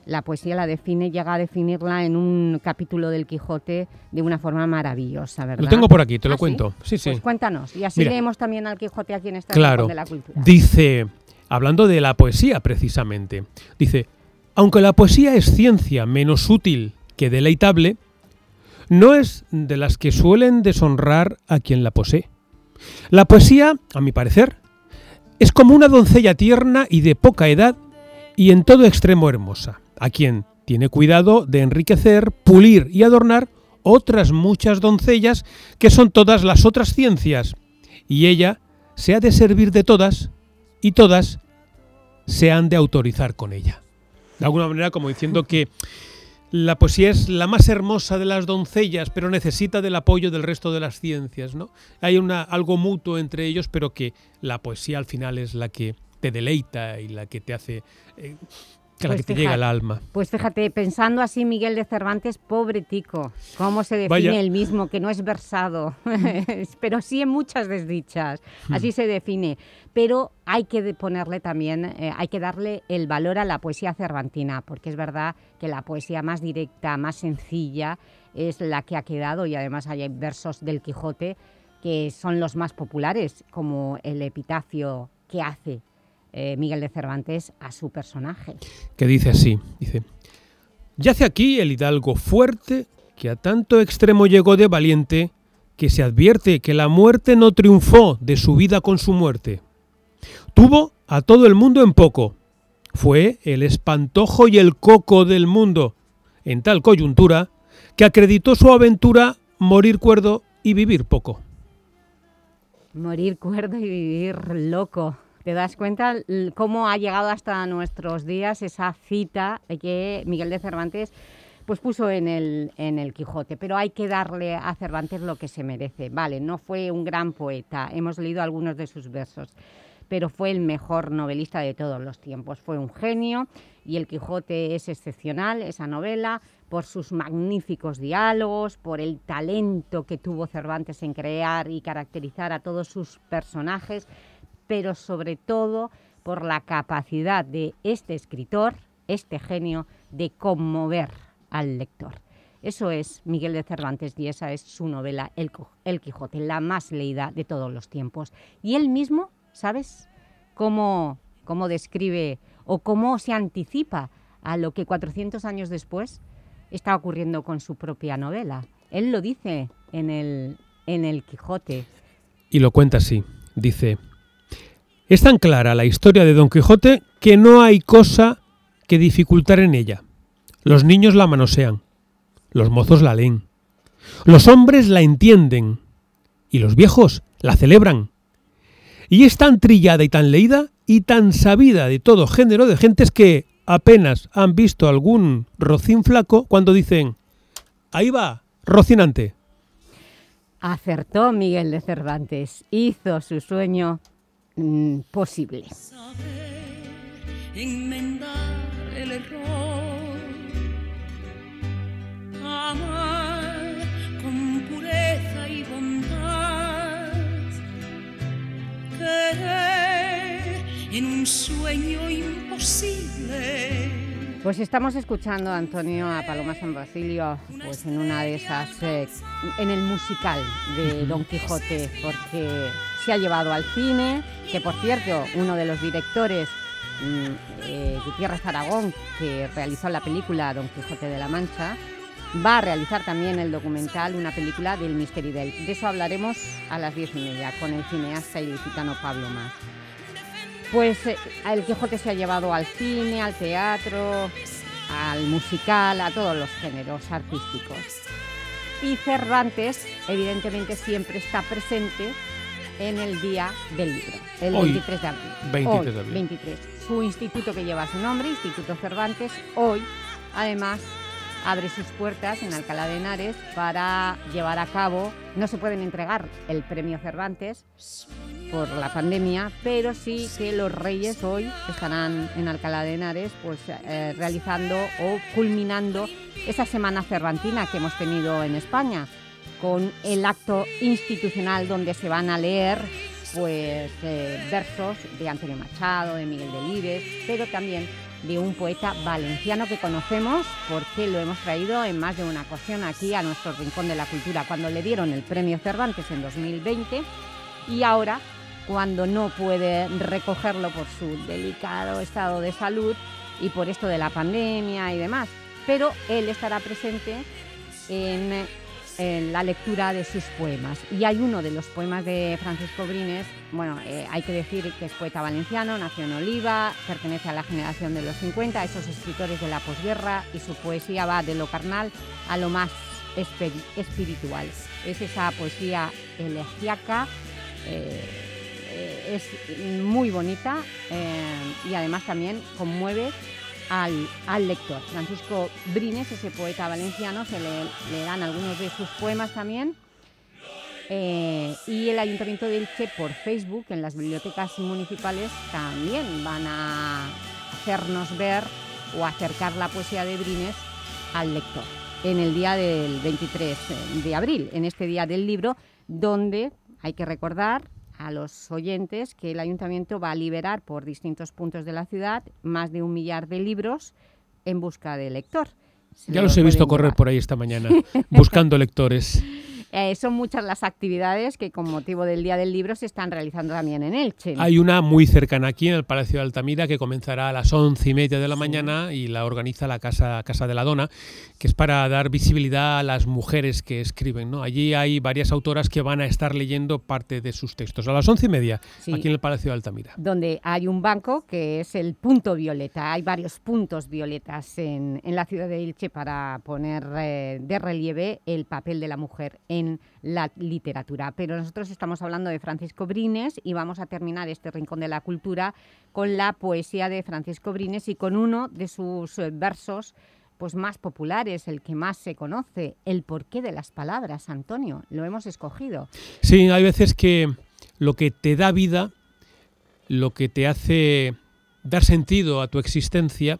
la poesía la define, llega a definirla en un capítulo del Quijote de una forma maravillosa, ¿verdad? Lo tengo por aquí, te lo ¿Ah, cuento. Sí, sí. Pues cuéntanos, y así leemos también al Quijote aquí en esta claro, de la cultura. Dice, hablando de la poesía precisamente, dice, aunque la poesía es ciencia menos útil que deleitable, no es de las que suelen deshonrar a quien la posee. La poesía, a mi parecer, es como una doncella tierna y de poca edad y en todo extremo hermosa a quien tiene cuidado de enriquecer, pulir y adornar otras muchas doncellas que son todas las otras ciencias, y ella se ha de servir de todas, y todas se han de autorizar con ella. De alguna manera como diciendo que la poesía es la más hermosa de las doncellas, pero necesita del apoyo del resto de las ciencias. ¿no? Hay una, algo mutuo entre ellos, pero que la poesía al final es la que te deleita y la que te hace eh, que la pues que te llega al alma. Pues fíjate, pensando así Miguel de Cervantes, pobre tico, cómo se define el mismo, que no es versado, pero sí en muchas desdichas, hmm. así se define. Pero hay que ponerle también, eh, hay que darle el valor a la poesía cervantina, porque es verdad que la poesía más directa, más sencilla, es la que ha quedado y además hay versos del Quijote que son los más populares, como el epitafio que hace eh, Miguel de Cervantes a su personaje. Que dice así, dice, Yace aquí el hidalgo fuerte que a tanto extremo llegó de valiente que se advierte que la muerte no triunfó de su vida con su muerte. Tuvo a todo el mundo en poco. Fue el espantojo y el coco del mundo, en tal coyuntura, que acreditó su aventura morir cuerdo y vivir poco. Morir cuerdo y vivir loco. ¿Te das cuenta cómo ha llegado hasta nuestros días esa cita que Miguel de Cervantes pues puso en el, en el Quijote? Pero hay que darle a Cervantes lo que se merece. Vale, no fue un gran poeta, hemos leído algunos de sus versos, pero fue el mejor novelista de todos los tiempos. Fue un genio y El Quijote es excepcional, esa novela, por sus magníficos diálogos, por el talento que tuvo Cervantes en crear y caracterizar a todos sus personajes, pero sobre todo por la capacidad de este escritor, este genio, de conmover al lector. Eso es Miguel de Cervantes y esa es su novela El, Quijote, la más leída de todos los tiempos. Y él mismo, ¿sabes cómo, cómo describe o cómo se anticipa a lo que 400 años después está ocurriendo con su propia novela? Él lo dice en el, en el Quijote. Y lo cuenta así, dice... Es tan clara la historia de Don Quijote que no hay cosa que dificultar en ella. Los niños la manosean, los mozos la leen, los hombres la entienden y los viejos la celebran. Y es tan trillada y tan leída y tan sabida de todo género de gentes que apenas han visto algún rocín flaco cuando dicen, ahí va, rocinante. Acertó Miguel de Cervantes, hizo su sueño mm, posible. enmendar el error, amar con pureza y bondad, querer en un sueño imposible. Pues estamos escuchando, Antonio, a Paloma San Basilio, pues en una de esas, eh, en el musical de Don Quijote, porque se ha llevado al cine, que por cierto, uno de los directores, mm, eh, Gutiérrez Aragón, que realizó la película Don Quijote de la Mancha, va a realizar también el documental, una película del Mystery Del. De eso hablaremos a las diez y media con el cineasta ilicitano Pablo Más. Pues eh, el Quijote se ha llevado al cine, al teatro, al musical, a todos los géneros artísticos. Y Cervantes, evidentemente, siempre está presente en el Día del Libro, el Hoy, 23 de abril. 23 Hoy, de abril. 23. Su instituto que lleva su nombre, Instituto Cervantes, hoy, además, abre sus puertas en Alcalá de Henares para llevar a cabo, no se pueden entregar el premio Cervantes por la pandemia, pero sí que los reyes hoy estarán en Alcalá de Henares pues, eh, realizando o culminando esa semana cervantina que hemos tenido en España, con el acto institucional donde se van a leer pues, eh, versos de Antonio Machado, de Miguel Delibes, pero también de un poeta valenciano que conocemos porque lo hemos traído en más de una ocasión aquí a nuestro Rincón de la Cultura, cuando le dieron el premio Cervantes en 2020 y ahora cuando no puede recogerlo por su delicado estado de salud y por esto de la pandemia y demás. Pero él estará presente en, la lectura de sus poemas. Y hay uno de los poemas de Francisco Brines, bueno, eh, hay que decir que es poeta valenciano, nació en Oliva, pertenece a la generación de los 50, esos escritores de la posguerra, y su poesía va de lo carnal a lo más espiritual. Es esa poesía elegíaca, eh, eh, es muy bonita y además también conmueve al, lector. Francisco Brines, ese poeta valenciano, se le, le dan algunos de sus poemas también. Eh, y el Ayuntamiento de Elche por Facebook, en las bibliotecas municipales, también van a hacernos ver o acercar la poesía de Brines al lector en el día del 23 de abril, en este día del libro, donde hay que recordar a los oyentes que el Ayuntamiento va a liberar por distintos puntos de la ciudad más de un millar de libros en busca de lector. Se Ya los he visto correr por ahí esta mañana, buscando lectores. Eh, son muchas las actividades que con motivo del Día del Libro se están realizando también en Elche. Hay una muy cercana aquí en el Palacio de Altamira que comenzará a las once y media de la mañana y la organiza la Casa, Casa de la Dona, que es para dar visibilidad a las mujeres que escriben. ¿no? Allí hay varias autoras que van a estar leyendo parte de sus textos. A las once y media, Sí. aquí en el Palacio de Altamira. donde hay un banco que es el punto violeta. Hay varios puntos violetas en, en la ciudad de Elche para poner eh, de relieve el papel de la mujer en la literatura. Pero nosotros estamos hablando de Francisco Brines y vamos a terminar este Rincón de la Cultura con la poesía de Francisco Brines y con uno de sus eh, versos pues más populares, el que más se conoce, el porqué de las palabras, Antonio, lo hemos escogido. Sí, hay veces que lo que te da vida, lo que te hace dar sentido a tu existencia,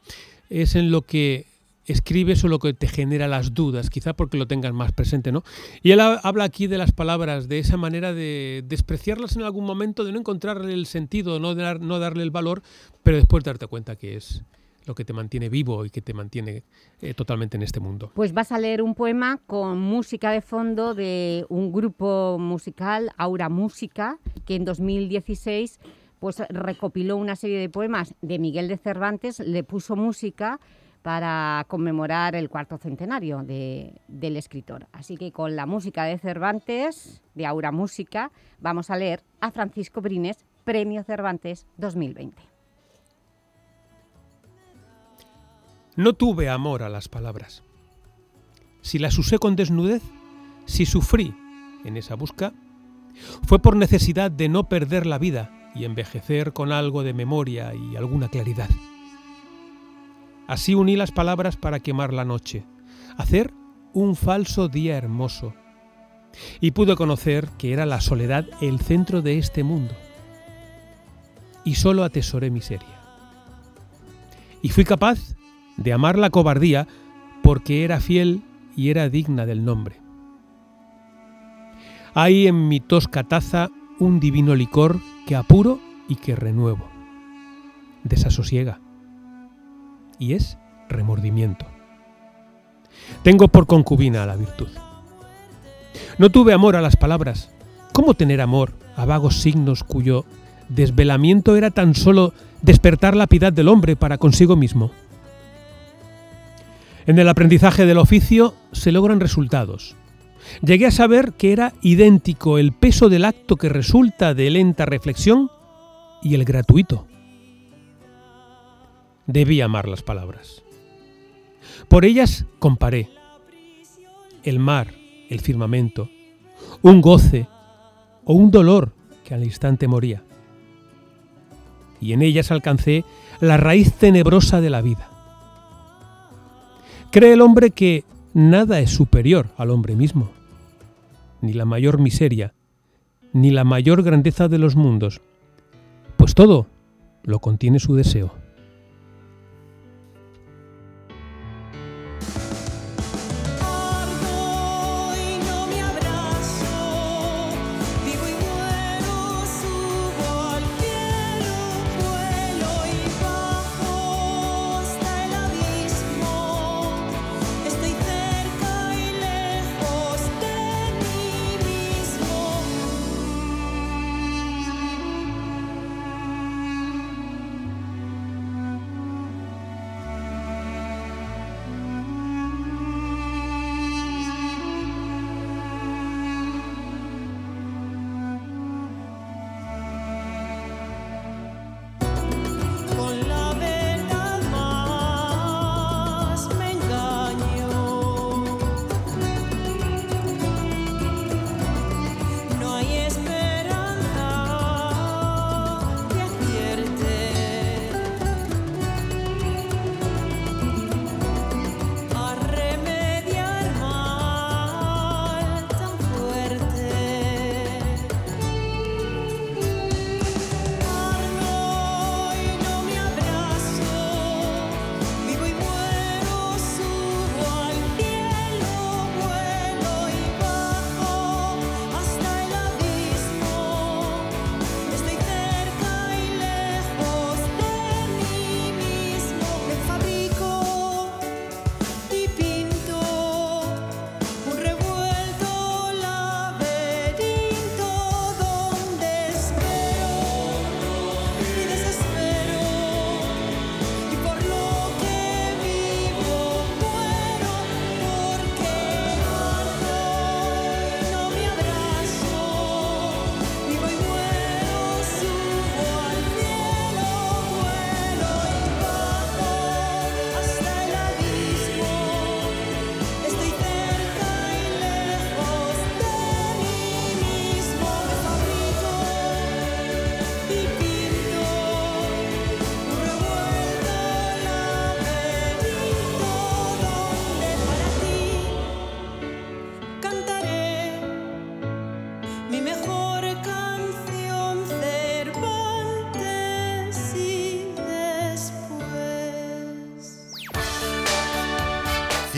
es en lo que escribes o lo que te genera las dudas, quizá porque lo tengas más presente, ¿no? Y él ha- habla aquí de las palabras, de esa manera de despreciarlas en algún momento, de no encontrarle el sentido, no, no darle el valor, pero después darte cuenta que es lo que te mantiene vivo y que te mantiene eh, totalmente en este mundo. Pues vas a leer un poema con música de fondo de un grupo musical, Aura Música, que en 2016 pues, recopiló una serie de poemas de Miguel de Cervantes, le puso música para conmemorar el cuarto centenario de- del escritor. Así que con la música de Cervantes, de Aura Música, vamos a leer a Francisco Brines, Premio Cervantes 2020. No tuve amor a las palabras. Si las usé con desnudez, si sufrí en esa busca, fue por necesidad de no perder la vida, y envejecer con algo de memoria y alguna claridad. Así uní las palabras para quemar la noche, hacer un falso día hermoso, y pude conocer que era la soledad el centro de este mundo. Y solo atesoré miseria. Y fui capaz de amar la cobardía porque era fiel y era digna del nombre. Hay en mi tosca taza un divino licor que apuro y que renuevo. Desasosiega. Y es remordimiento. Tengo por concubina a la virtud. No tuve amor a las palabras. ¿Cómo tener amor a vagos signos cuyo desvelamiento era tan solo despertar la piedad del hombre para consigo mismo? En el aprendizaje del oficio se logran resultados. Llegué a saber que era idéntico el peso del acto que resulta de lenta reflexión y el gratuito. Debí amar las palabras. Por ellas comparé el mar, el firmamento, un goce o un dolor que al instante moría. Y en ellas alcancé la raíz tenebrosa de la vida. Cree el hombre que nada es superior al hombre mismo, ni la mayor miseria, ni la mayor grandeza de los mundos, pues todo lo contiene su deseo.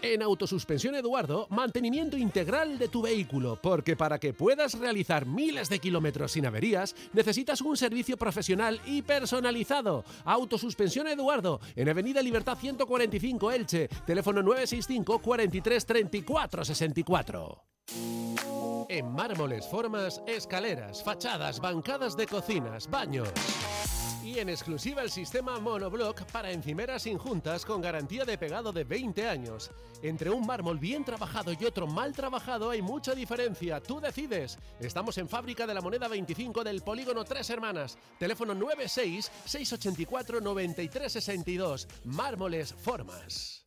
En Autosuspensión Eduardo, mantenimiento integral de tu vehículo, porque para que puedas realizar miles de kilómetros sin averías, necesitas un servicio profesional y personalizado. Autosuspensión Eduardo, en Avenida Libertad 145 Elche, teléfono 965 43 34 64. En mármoles, formas, escaleras, fachadas, bancadas de cocinas, baños. Y en exclusiva el sistema monoblock para encimeras injuntas con garantía de pegado de 20 años. Entre un mármol bien trabajado y otro mal trabajado hay mucha diferencia. Tú decides. Estamos en Fábrica de la Moneda 25 del Polígono Tres Hermanas. Teléfono 96 684 9362. Mármoles Formas.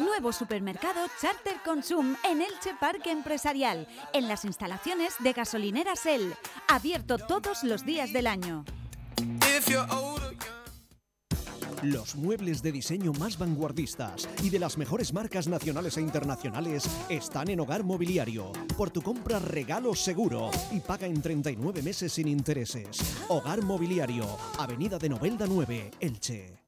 Nuevo supermercado Charter Consum en Elche Parque Empresarial, en las instalaciones de gasolinera Shell, abierto todos los días del año. Los muebles de diseño más vanguardistas y de las mejores marcas nacionales e internacionales están en Hogar Mobiliario. Por tu compra regalo seguro y paga en 39 meses sin intereses. Hogar Mobiliario, Avenida de Novelda 9, Elche.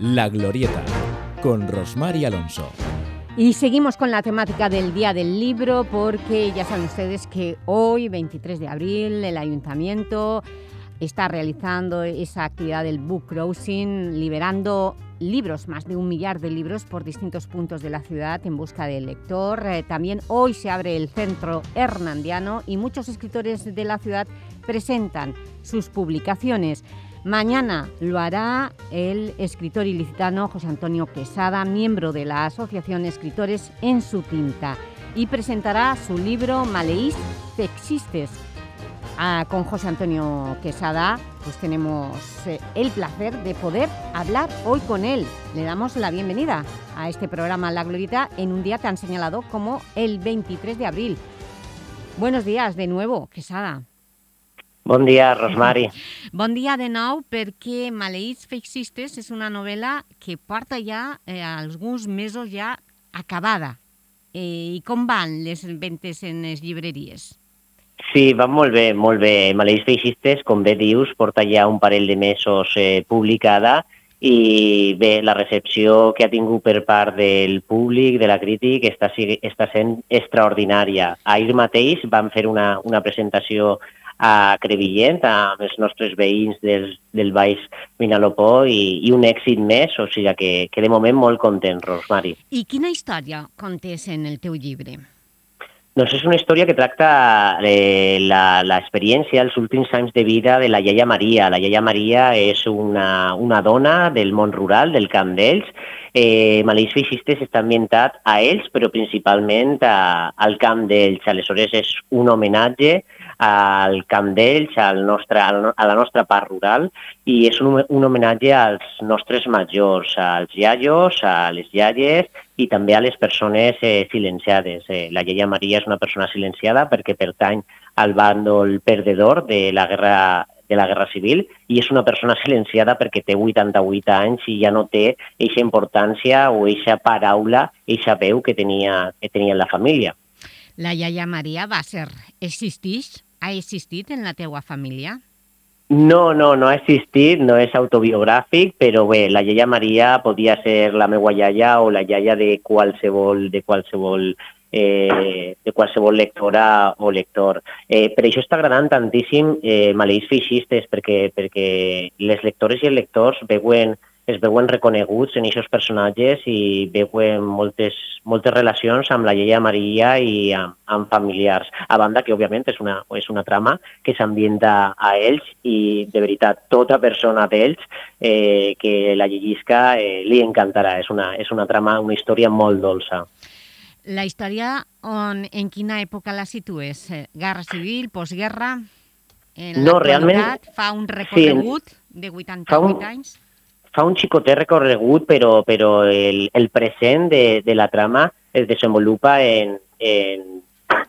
La Glorieta, con Rosmar y Alonso. Y seguimos con la temática del Día del Libro porque ya saben ustedes que hoy, 23 de abril, el Ayuntamiento está realizando esa actividad del book crossing, liberando libros, más de un millar de libros por distintos puntos de la ciudad en busca del lector. Eh, también hoy se abre el Centro Hernandiano y muchos escritores de la ciudad presentan sus publicaciones. Mañana lo hará el escritor ilicitano José Antonio Quesada, miembro de la Asociación Escritores en su tinta, y presentará su libro Maleís Fexistes. Ah, con José Antonio Quesada pues tenemos eh, el placer de poder hablar hoy con él. Le damos la bienvenida a este programa La Glorita en un día tan señalado como el 23 de abril. Buenos días de nuevo, Quesada. Bon dia, Rosmari. Bon dia de nou perquè Maleïts Feixistes és una novel·la que porta ja eh, alguns mesos ja acabada. Eh, I com van les ventes en les llibreries? Sí, va molt bé, molt bé. Maleïts Feixistes, com bé dius, porta ja un parell de mesos eh, publicada i bé, la recepció que ha tingut per part del públic, de la crític, està, està sent extraordinària. Ahir mateix vam fer una, una presentació a Crevillent, amb els nostres veïns del, del Baix Vinalopó i, i un èxit més, o sigui que, que de moment molt content, Rosmari. I quina història contes en el teu llibre? Doncs és una història que tracta eh, l'experiència, els últims anys de vida de la iaia Maria. La iaia Maria és una, una dona del món rural, del Camp d'Ells. Eh, Maleix Feixistes està ambientat a ells, però principalment a, al Camp d'Ells. Aleshores és un homenatge al Camp d'Ells, al nostre, a la nostra part rural, i és un, un homenatge als nostres majors, als iaios, a les iaies i també a les persones eh, silenciades. Eh, la iaia Maria és una persona silenciada perquè pertany al bàndol perdedor de la guerra de la Guerra Civil i és una persona silenciada perquè té 88 anys i ja no té eixa importància o eixa paraula, eixa veu que tenia, que tenia la família. La iaia Maria va ser, existix ha existit en la teua família? No, no, no ha existit, no és autobiogràfic, però bé, la iaia Maria podia ser la meua iaia o la iaia de qualsevol, de qualsevol eh, de qualsevol lectora o lector. Eh, per això està agradant tantíssim eh, Maleïts feixistes, perquè, perquè les lectores i els lectors veuen es veuen reconeguts en aquests personatges i veuen moltes, moltes relacions amb la lleia Maria i amb, amb familiars. A banda que, òbviament, és una, és una trama que s'ambienta a ells i, de veritat, tota persona d'ells eh, que la llegisca eh, li encantarà. És una, és una trama, una història molt dolça. La història, on, en quina època la situes? Eh, Guerra civil, postguerra? En No, realment- Fa un recorregut de 88 Fa un- anys? Fa un xicotet recorregut, però, però el, el present de, de la trama es desenvolupa en, en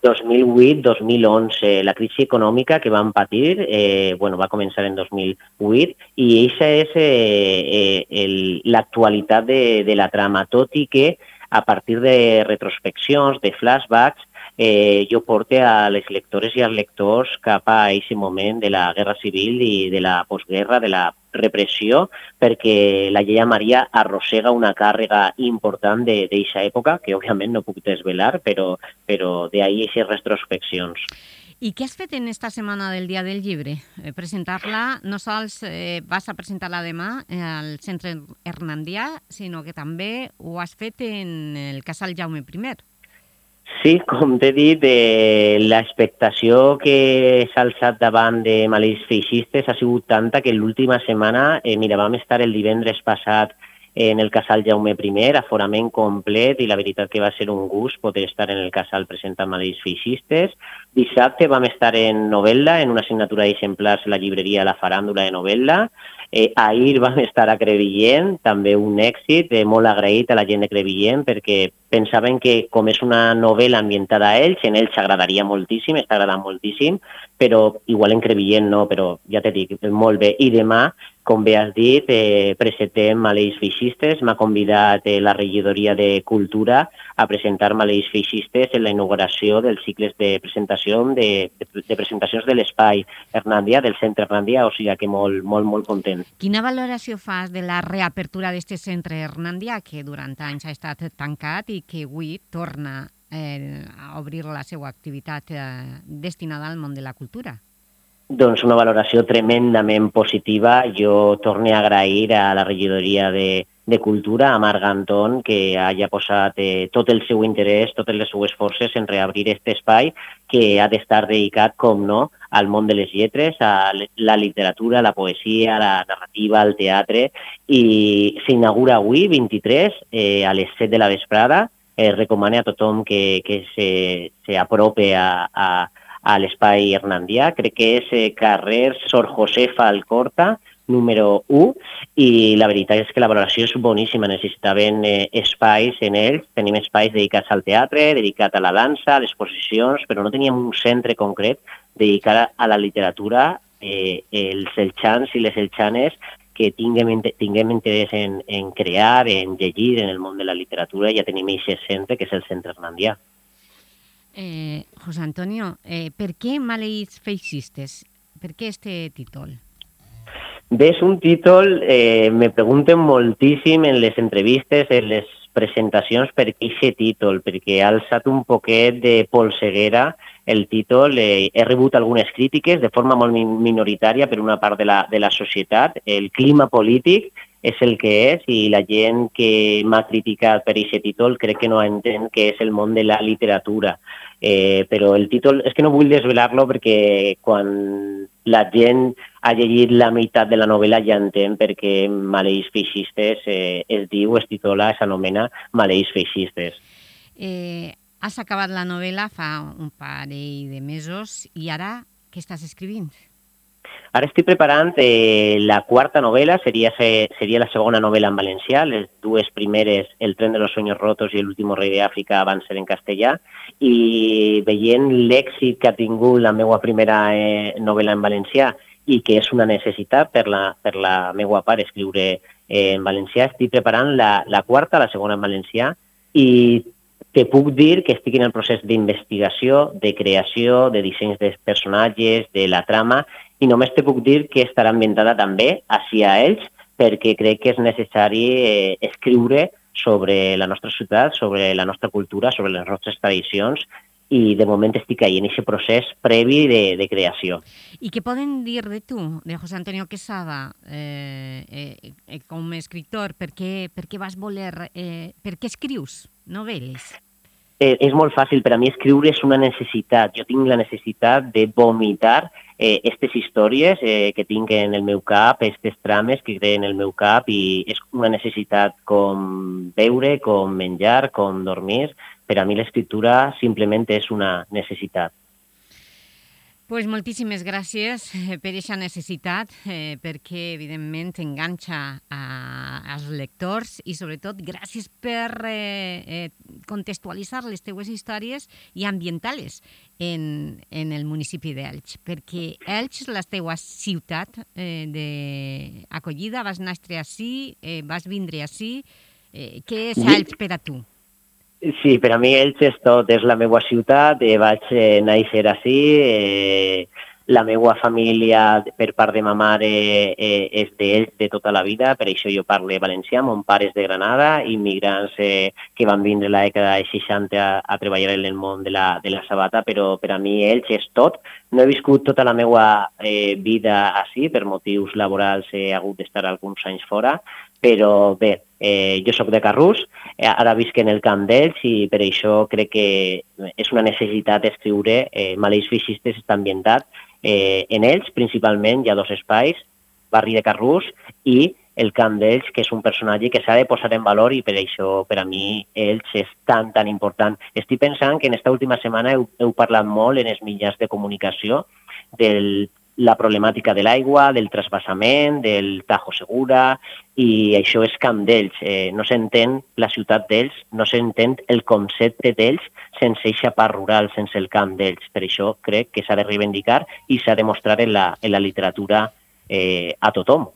2008-2011. La crisi econòmica que van patir eh, bueno, va començar en 2008 i aquesta és eh, eh, l'actualitat de, de la trama, tot i que a partir de retrospeccions, de flashbacks, eh, jo porte a les lectores i als lectors cap a aquest moment de la Guerra Civil i de la postguerra, de la repressió, perquè la llei Maria arrossega una càrrega important d'aquesta època, que òbviament no puc desvelar, però, però d'ahir aquestes retrospeccions. I què has fet en esta setmana del Dia del Llibre? Eh, Presentar-la, no sols eh, vas a presentar-la demà eh, al Centre Hernandià, sinó que també ho has fet en el Casal Jaume I. Sí, com t'he dit, eh, l'expectació que s'ha alçat davant de maleïts feixistes ha sigut tanta que l'última setmana, eh, mira, vam estar el divendres passat en el casal Jaume I, aforament complet, i la veritat que va ser un gust poder estar en el casal presentant maleïts feixistes. Dissabte vam estar en novel·la, en una assignatura d'exemplars la llibreria La Faràndula de novel·la. Eh, ahir vam estar a Crevillent, també un èxit, eh, molt agraït a la gent de Crevillent perquè pensaven que com és una novel·la ambientada a ells, en ells agradaria moltíssim, està agradant moltíssim, però igual en Crevillent no, però ja t'he dit, molt bé. I demà, com bé has dit, eh, presentem Maleïts Feixistes, m'ha convidat eh, la regidoria de Cultura a presentar Maleïts Feixistes en la inauguració dels cicles de presentació de, de, presentacions de l'espai Hernàndia, del centre Hernàndia, o sigui que molt, molt, molt content. Quina valoració fas de la reapertura d'aquest centre Hernandià, que durant anys ha estat tancat i que avui torna eh, a obrir la seva activitat eh, destinada al món de la cultura? Doncs una valoració tremendament positiva. Jo torno a agrair a la regidoria de, de Cultura, a Marc Anton, que hagi posat eh, tot el seu interès, totes les seues forces en reabrir aquest espai que ha d'estar dedicat, com no, al món de les lletres, a la literatura, la poesia, la narrativa, el teatre, i s'inaugura avui, 23, eh, a les 7 de la vesprada. Eh, recomane a tothom que, que se, se aprope a, a, a l'espai Hernandià. Crec que és eh, carrer Sor Josefa Alcorta, número 1, i la veritat és que la valoració és boníssima. Necessitaven eh, espais en ells, tenim espais dedicats al teatre, dedicat a la dansa, a les exposicions, però no teníem un centre concret dedicat a la literatura, eh, els elxans i les elxanes que tinguem, tinguem interès en, en crear, en llegir en el món de la literatura, ja tenim aquest centre, que és el Centre Hernandià. Eh, José Antonio, eh, per què Maleïts Feixistes? Per què este títol? Bé, és un títol, eh, me pregunten moltíssim en les entrevistes, en les presentacions, per aquest títol, perquè ha alçat un poquet de polseguera el títol. Eh, he rebut algunes crítiques de forma molt min- minoritària per una part de la, de la societat. El clima polític és el que és i la gent que m'ha criticat per aquest títol crec que no entén que és el món de la literatura. Eh, però el títol, és que no vull desvelar-lo perquè quan la gent ha llegit la meitat de la novel·la ja entén perquè Maleïts feixistes eh, es diu, es titula, s'anomena Maleïts feixistes. Eh, has acabat la novel·la fa un parell de mesos i ara què estàs escrivint? Ara estic preparant eh, la quarta novel·la, seria, se- seria la segona novel·la en valencià. Les dues primeres, El tren de los sueños rotos i El último rei d'Àfrica, van ser en castellà. I veient l'èxit que ha tingut la meva primera eh, novel·la en valencià i que és una necessitat per la, per la meva part escriure eh, en valencià, estic preparant la, la quarta, la segona en valencià, i te puc dir que estic en el procés d'investigació, de creació, de dissenys de personatges, de la trama, i només te puc dir que estarà ambientada també hacia ells, perquè crec que és necessari eh, escriure sobre la nostra ciutat, sobre la nostra cultura, sobre les nostres tradicions i de moment estic ahí en aquest procés previ de, de creació. I què poden dir de tu, de José Antonio Quesada, eh, eh, eh, com a escriptor? Per què, per què vas voler... Eh, per què escrius novel·les? Eh, és molt fàcil, per a mi escriure és una necessitat. Jo tinc la necessitat de vomitar eh, aquestes històries eh, que tinc en el meu cap, aquestes trames que creen en el meu cap i és una necessitat com veure, com menjar, com dormir, per a mi l'escriptura simplement és una necessitat. Pues moltíssimes gràcies eh, per aquesta necessitat, eh, perquè evidentment enganxa a, als lectors i sobretot gràcies per eh, eh, contextualitzar les teues històries i ambientales en, en el municipi d'Elx, perquè Elx és la teua ciutat eh, d'acollida, vas néixer així, eh, vas vindre així, eh, què és Elx per a tu? Sí, per a mi Elx és tot, és la meva ciutat, eh, vaig eh, néixer així, eh, la meva família per part de ma mare eh, és d'Elx de tota la vida, per això jo parlo valencià, mon pare és de Granada, immigrants eh, que van vindre la dècada de 60 a, a treballar en el món de la, de la sabata, però per a mi Elx és tot. No he viscut tota la meva eh, vida així, per motius laborals he hagut d'estar alguns anys fora, però bé, eh, jo sóc de Carrús, eh, ara visc en el Camp d'Elx i per això crec que és una necessitat escriure. Eh, Maleix Feixistes està ambientat eh, en ells, principalment, hi ha dos espais, barri de Carrús i el Camp d'Elx, que és un personatge que s'ha de posar en valor i per això, per a mi, Elx és tan, tan important. Estic pensant que en esta última setmana heu, heu parlat molt en els mitjans de comunicació del la problemàtica de l'aigua, del trasbassament, del Tajo Segura, i això és Camp d'Ells. Eh, no s'entén la ciutat d'Ells, no s'entén el concepte d'Ells sense eixa part rural, sense el Camp d'Ells. Per això crec que s'ha de reivindicar i s'ha de mostrar en la, en la literatura eh, a tothom.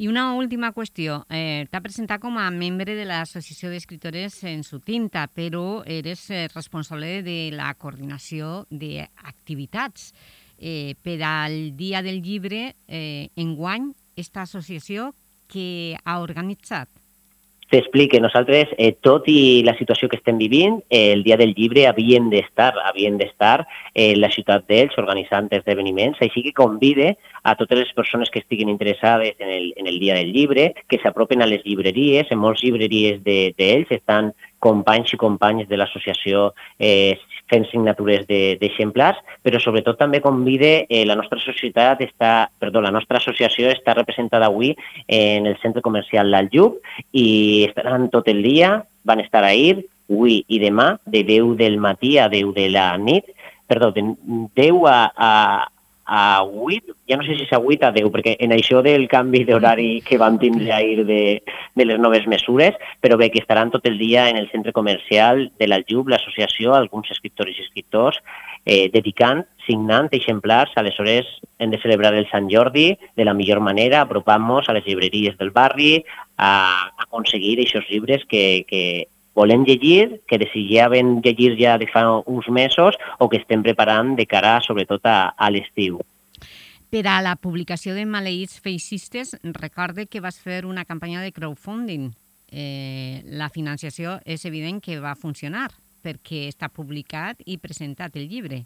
I una última qüestió. Eh, T'ha presentat com a membre de l'Associació d'Escriptores en su tinta, però eres eh, responsable de la coordinació d'activitats eh, per al Dia del Llibre eh, enguany, esta associació que ha organitzat? T'explique, nosaltres, eh, tot i la situació que estem vivint, eh, el Dia del Llibre havíem d'estar, havíem d'estar eh, en la ciutat d'Elx organitzant esdeveniments, així que convide a totes les persones que estiguin interessades en el, en el Dia del Llibre, que s'apropen a les llibreries, en molts llibreries d'Elx de, estan companys i companyes de l'associació eh, fent signatures d'exemplars, de, però sobretot també convide, eh, la nostra societat està, perdó, la nostra associació està representada avui en el centre comercial L'Aljub i estaran tot el dia, van estar ahir, avui i demà, de 10 del matí a 10 de la nit, perdó, de 10 a, a, a 8, ja no sé si és a 8 a 10, perquè en això del canvi d'horari que van tindre ahir de, de les noves mesures, però bé, que estaran tot el dia en el centre comercial de l'Aljub, l'associació, alguns escriptors i escriptors, eh, dedicant, signant exemplars, aleshores hem de celebrar el Sant Jordi de la millor manera, apropant-nos a les llibreries del barri, a, a aconseguir aquests llibres que, que volem llegir, que desitjaven llegir ja de fa uns mesos o que estem preparant de cara sobretot a, a l'estiu. Per a la publicació de Maleïts Feixistes, recorde que vas fer una campanya de crowdfunding. Eh, la financiació és evident que va funcionar perquè està publicat i presentat el llibre.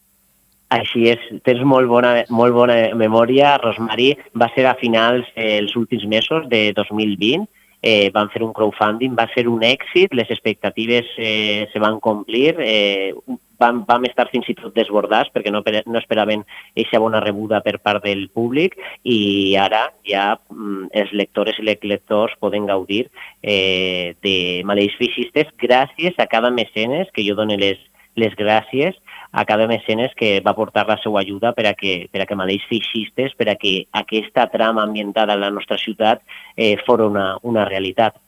Així és, tens molt bona, molt bona memòria, Rosmari. Va ser a finals, eh, els últims mesos de 2020, eh, van fer un crowdfunding, va ser un èxit, les expectatives eh, se van complir, eh, vam, vam estar fins i tot desbordats perquè no, no esperaven aquesta bona rebuda per part del públic i ara ja mm, els lectores i les lectors poden gaudir eh, de Maleix Feixistes gràcies a cada mecenes que jo dono les, les gràcies a cada mecenes que va portar la seva ajuda per a que, per a que Maleix Feixistes, per a que aquesta trama ambientada en la nostra ciutat eh, fos una, una realitat.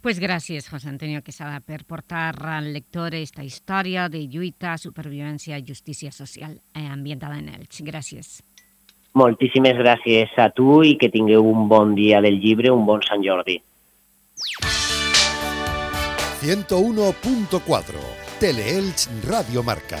Pues gràcies, José Antonio Quesada, per portar al lector esta història de lluita, supervivència i justícia social eh, ambientada en Elx. Gràcies. Moltíssimes gràcies a tu i que tingueu un bon dia del llibre, un bon Sant Jordi. 101.4 Teleelch Radio Marca.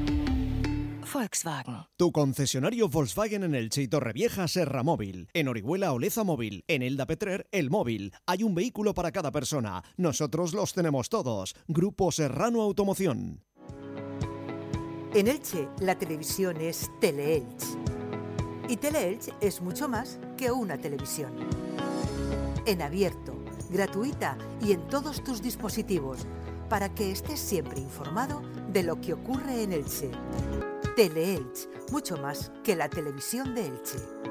Volkswagen. Tu concesionario Volkswagen en el y Torrevieja Serra Móvil. En Orihuela Oleza Móvil. En Elda Petrer El Móvil. Hay un vehículo para cada persona. Nosotros los tenemos todos. Grupo Serrano Automoción. En Elche, la televisión es Teleelch. Y Teleelch es mucho más que una televisión. En abierto, gratuita y en todos tus dispositivos, para que estés siempre informado de lo que ocurre en Elche. Teleelch, mucho más que la televisión de Elche.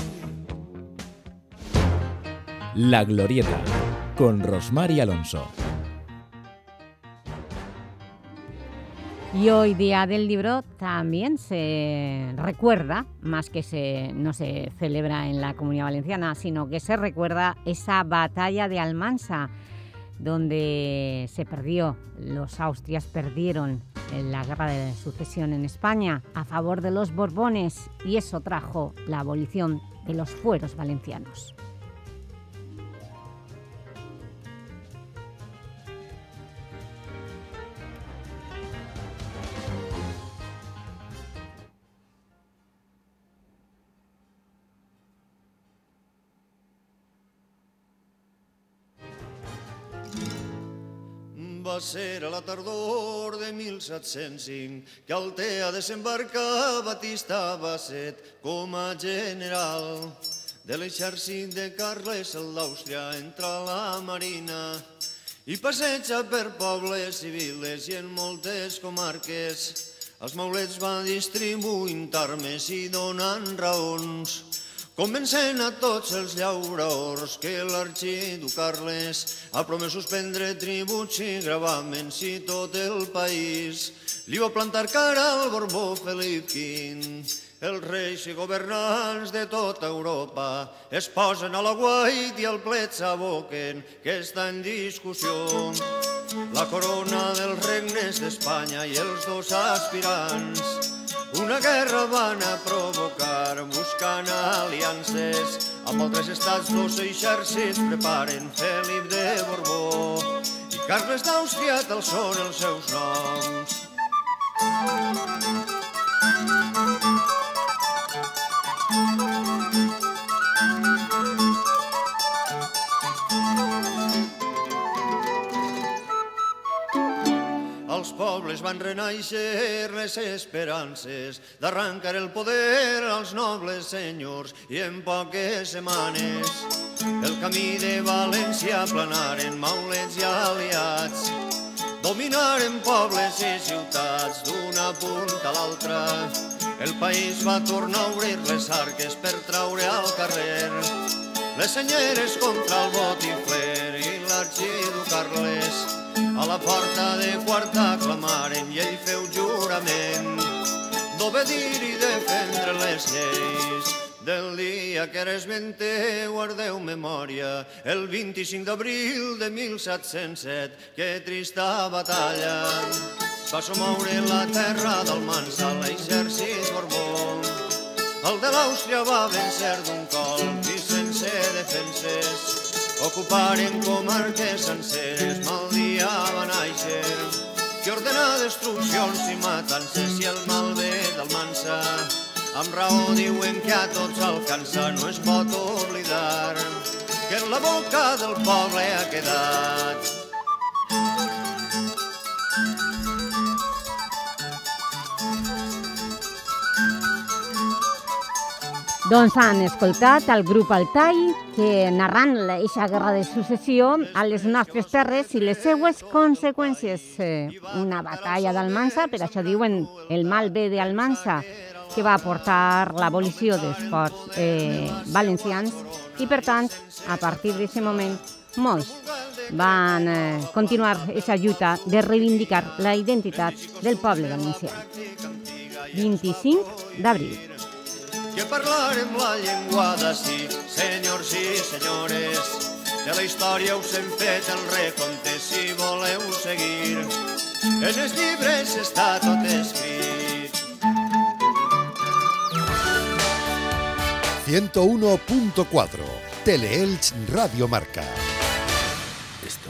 La Glorieta, con Rosmar y Alonso. Y hoy, Día del Libro, también se recuerda, más que se, no se celebra en la Comunidad Valenciana, sino que se recuerda esa batalla de Almansa, donde se perdió, los austrias perdieron en la guerra de sucesión en España a favor de los Borbones y eso trajo la abolición de los fueros valencianos. Ser a la tardor de 1705 que Altea desembarca Batista Basset com a general de l'exèrcit de Carles el d'Àustria entra a la marina i passeja per pobles i viles i en moltes comarques. Els maulets va distribuint armes i donant raons Convencent a tots els llauraors que l'arxiduc Carles ha promès suspendre tributs i gravaments i tot el país li va plantar cara al Borbó Felip V. Els reis i governants de tota Europa es posen a la guait i al plet s'aboquen que està en discussió. La corona dels regnes d'Espanya i els dos aspirants una guerra van a provocar buscant aliances amb altres estats dos exèrcits preparen Felip de Borbó i Carles d'Àustria tal són els seus noms. Pobles van renaixer les esperances d'arrencar el poder als nobles senyors i en poques setmanes el camí de València planaren maulets i aliats dominaren pobles i ciutats d'una punta a l'altra. El país va tornar a obrir les arques per traure al carrer les senyeres contra el botifler i l'arxiduc Carles a la porta de quarta clamaren i ell feu jurament d'obedir i defendre les lleis. Del dia que ara esmente guardeu memòria. El 25 d'abril de 1707 que trista batalla. Va somoure la terra del Mansa l'exèrcit Borbó. El de l'Àustria va vencer d'un colp i sense defenses ocuparen comarques senceres, mal dia va néixer, que ordena destruccions i matances i el mal ve del mansa. Amb raó diuen que a tots alcança, no es pot oblidar que en la boca del poble ha quedat. Doncs han escoltat el grup Altai que narrant aquesta guerra de successió a les nostres terres i les seues conseqüències. Eh, una batalla d'Almansa, per això diuen el mal bé d'Almansa, que va portar l'abolició dels eh, valencians i, per tant, a partir d'aquest moment, molts van eh, continuar aquesta lluita de reivindicar la identitat del poble valencià. 25 d'abril. Que parlarem la llengua d'ací, senyors i senyores. De la història us hem fet el recompte si voleu seguir. En els llibres està tot escrit. 101.4 Teleelch Radio Marca.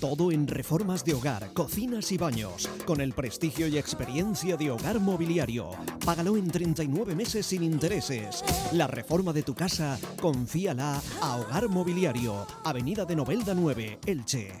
Todo en reformas de hogar, cocinas y baños, con el prestigio y experiencia de Hogar Mobiliario. Págalo en 39 meses sin intereses. La reforma de tu casa, confíala a Hogar Mobiliario, Avenida de Novelda 9, Elche.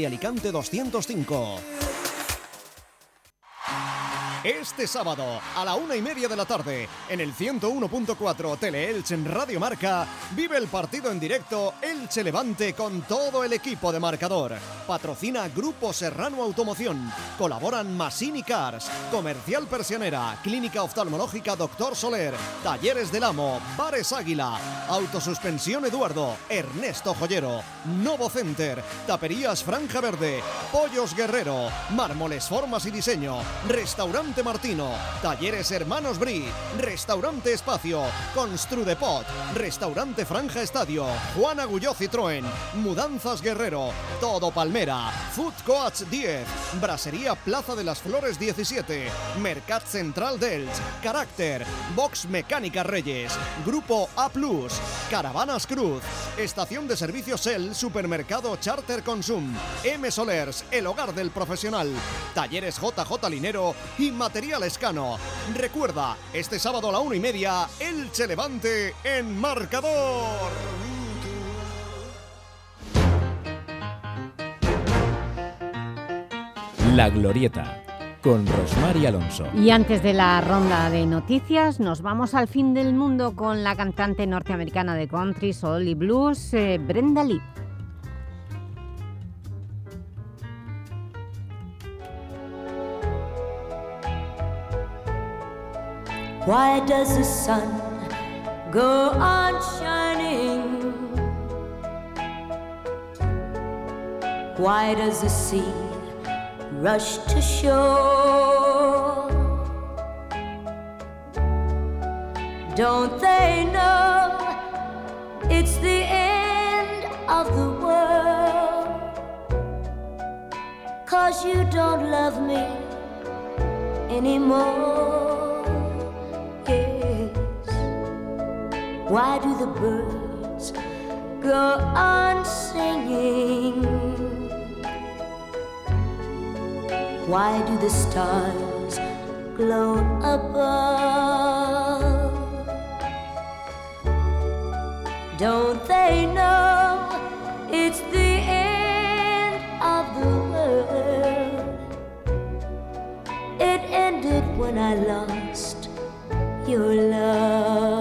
de Alicante 205. Este sábado, a la una y media de la tarde, en el 101.4 Teleelch en Radio Marca, vive el partido en directo Elche Levante con todo el equipo de marcador. Patrocina Grupo Serrano Automoción. Colaboran Masini Cars, Comercial Persianera, Clínica Oftalmológica Doctor Soler, Talleres del Amo, Bares Águila, Autosuspensión Eduardo, Ernesto Joyero, Novo Center, Taperías Franja Verde, Pollos Guerrero, Mármoles Formas y Diseño, Restaurante Martino, Talleres Hermanos Bri, Restaurante Espacio, Construdepot, Restaurante Franja Estadio, Juan Agulló Citroën, Mudanzas Guerrero, Todo Palmera, Food Coach 10, Brasería Plaza de las Flores 17, Mercat Central Delch, Carácter, Box Mecánica Reyes, Grupo A Plus, Caravanas Cruz, Estación de Servicios El, Supermercado Charter Consum, M Solers, El Hogar del Profesional, Talleres JJ Linero y Material Escano. Recuerda, este sábado a la una y media, Elche Levante en marcador. La Glorieta, con Rosmar y Alonso. Y antes de la ronda de noticias, nos vamos al fin del mundo con la cantante norteamericana de country, soul y blues, eh, Brenda Lee. Why does the sun go on shining? Why does the sea rush to shore? Don't they know it's the end of the world? Cause you don't love me anymore. Why do the birds go on singing? Why do the stars glow above? Don't they know it's the end of the world? It ended when I lost your love.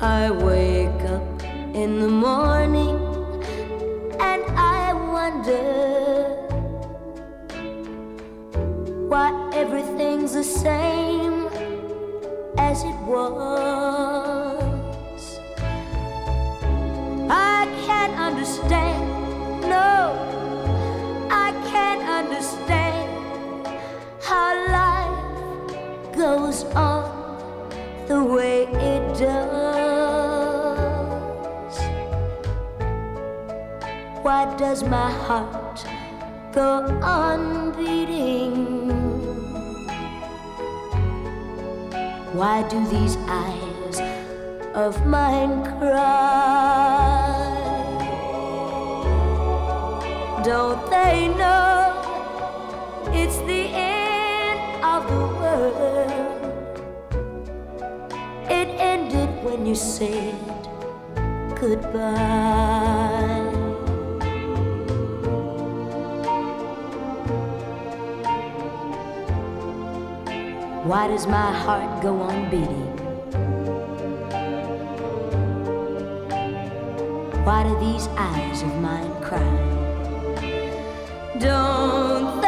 I wake up in the morning and I wonder why everything's the same as it was. I can't understand, no, I can't understand how life goes on the way it does. Why does my heart go on beating? Why do these eyes of mine cry? Don't they know it's the end of the world? It ended when you said goodbye. Why does my heart go on beating? Why do these eyes of mine cry? Don't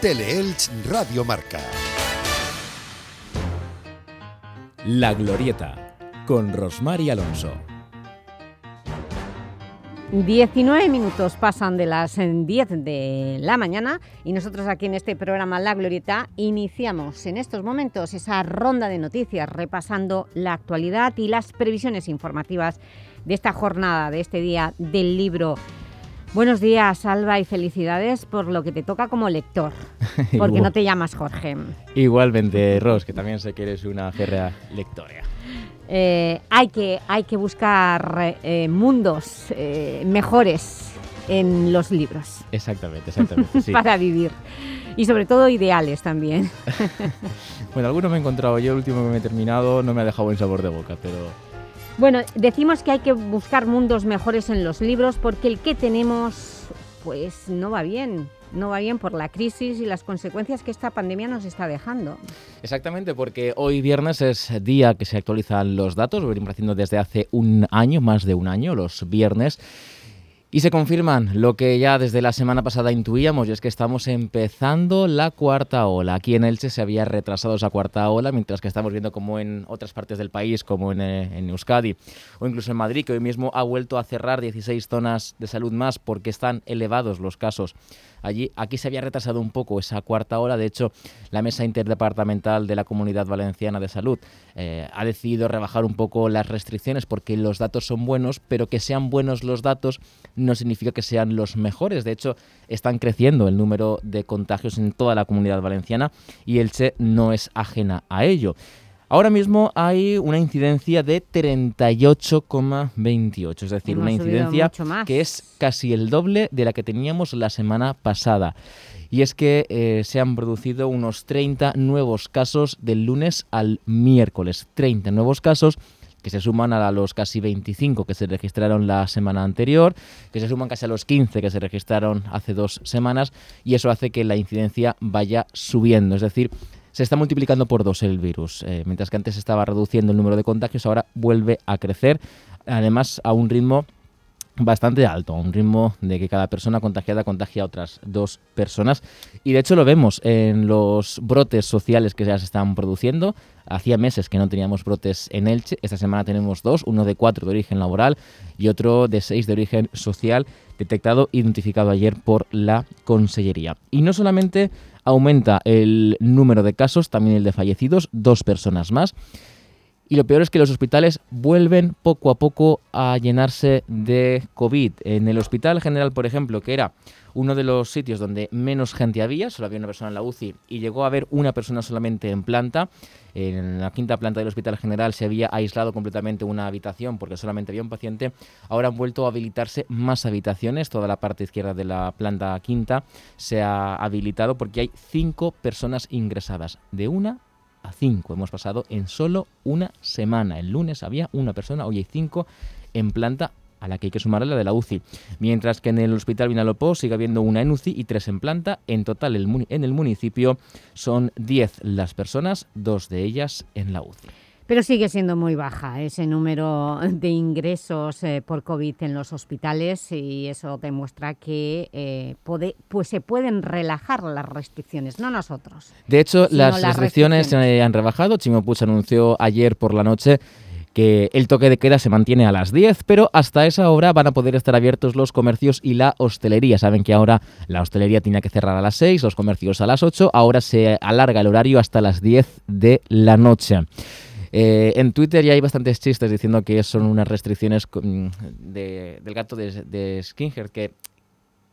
Teleelch Radio Marca. La Glorieta con Rosmar y Alonso. 19 minutos pasan de las 10 de la mañana y nosotros aquí en este programa La Glorieta iniciamos en estos momentos esa ronda de noticias repasando la actualidad y las previsiones informativas de esta jornada, de este día del libro Buenos días, Alba, y felicidades por lo que te toca como lector, porque no te llamas Jorge. Igualmente, Ros, que también sé que eres una férrea lectora. Eh, hay, que, hay que buscar eh, mundos eh, mejores en los libros. Exactamente, exactamente. Sí. Para vivir. Y sobre todo ideales también. bueno, algunos me he encontrado. Yo el último que me he terminado no me ha dejado buen sabor de boca, pero... Bueno, decimos que hay que buscar mundos mejores en los libros porque el que tenemos pues no va bien. No va bien por la crisis y las consecuencias que esta pandemia nos está dejando. Exactamente, porque hoy viernes es día que se actualizan los datos, lo venimos haciendo desde hace un año, más de un año, los viernes. Y se confirman lo que ya desde la semana pasada intuíamos, y es que estamos empezando la cuarta ola. Aquí en Elche se había retrasado esa cuarta ola, mientras que estamos viendo como en otras partes del país, como en, en, Euskadi o incluso en Madrid, que hoy mismo ha vuelto a cerrar 16 zonas de salud más porque están elevados los casos. Allí, aquí se había retrasado un poco esa cuarta ola. De hecho, la Mesa Interdepartamental de la Comunidad Valenciana de Salud eh, ha decidido rebajar un poco las restricciones porque los datos son buenos, pero que sean buenos los datos no significa que sean los mejores. De hecho, están creciendo el número de contagios en toda la Comunidad Valenciana y Elche no es ajena a ello. Ahora mismo hay una incidencia de 38,28, es decir, Hemos una incidencia que es casi el doble de la que teníamos la semana pasada. Y es que eh, se han producido unos 30 nuevos casos del lunes al miércoles. 30 nuevos casos que se suman a los casi 25 que se registraron la semana anterior, que se suman casi a los 15 que se registraron hace dos semanas, y eso hace que la incidencia vaya subiendo. Es decir, se está multiplicando por dos el virus. Eh, mientras que antes estaba reduciendo el número de contagios, ahora vuelve a crecer, además a un ritmo bastante alto, un ritmo de que cada persona contagiada contagia a otras dos personas. Y de hecho lo vemos en los brotes sociales que ya se están produciendo. Hacía meses que no teníamos brotes en Elche, esta semana tenemos dos, uno de cuatro de origen laboral y otro de seis de origen social, detectado, identificado ayer por la Consellería. Y no solamente aumenta el número de casos, también el de fallecidos, dos personas más. Y lo peor es que los hospitales vuelven poco a poco a llenarse de COVID. En el Hospital General, por ejemplo, que era uno de los sitios donde menos gente había, solo había una persona en la UCI y llegó a haber una persona solamente en planta. En la quinta planta del Hospital General se había aislado completamente una habitación porque solamente había un paciente. Ahora han vuelto a habilitarse más habitaciones. Toda la parte izquierda de la planta quinta se ha habilitado porque hay cinco personas ingresadas. De una a 5. Hemos pasado en solo una semana. El lunes había una persona, hoy hay 5 en planta a la que hay que sumarle la de la UCI. Mientras que en el Hospital Vinalopó sigue habiendo una en UCI y tres en planta. En total en el municipio son 10 las personas, dos de ellas en la UCI. Pero sigue siendo muy baja ese número de ingresos eh, por COVID en los hospitales y eso demuestra que eh, pues se pueden relajar las restricciones, no nosotros. De hecho, las restricciones se han rebajado. Chimo Puig anunció ayer por la noche que el toque de queda se mantiene a las 10, pero hasta esa hora van a poder estar abiertos los comercios y la hostelería. Saben que ahora la hostelería tiene que cerrar a las 6, los comercios a las 8, ahora se alarga el horario hasta las 10 de la noche. Eh, en Twitter ya hay bastantes chistes diciendo que son unas restricciones mm, de- del gato de, de Skinhead, que,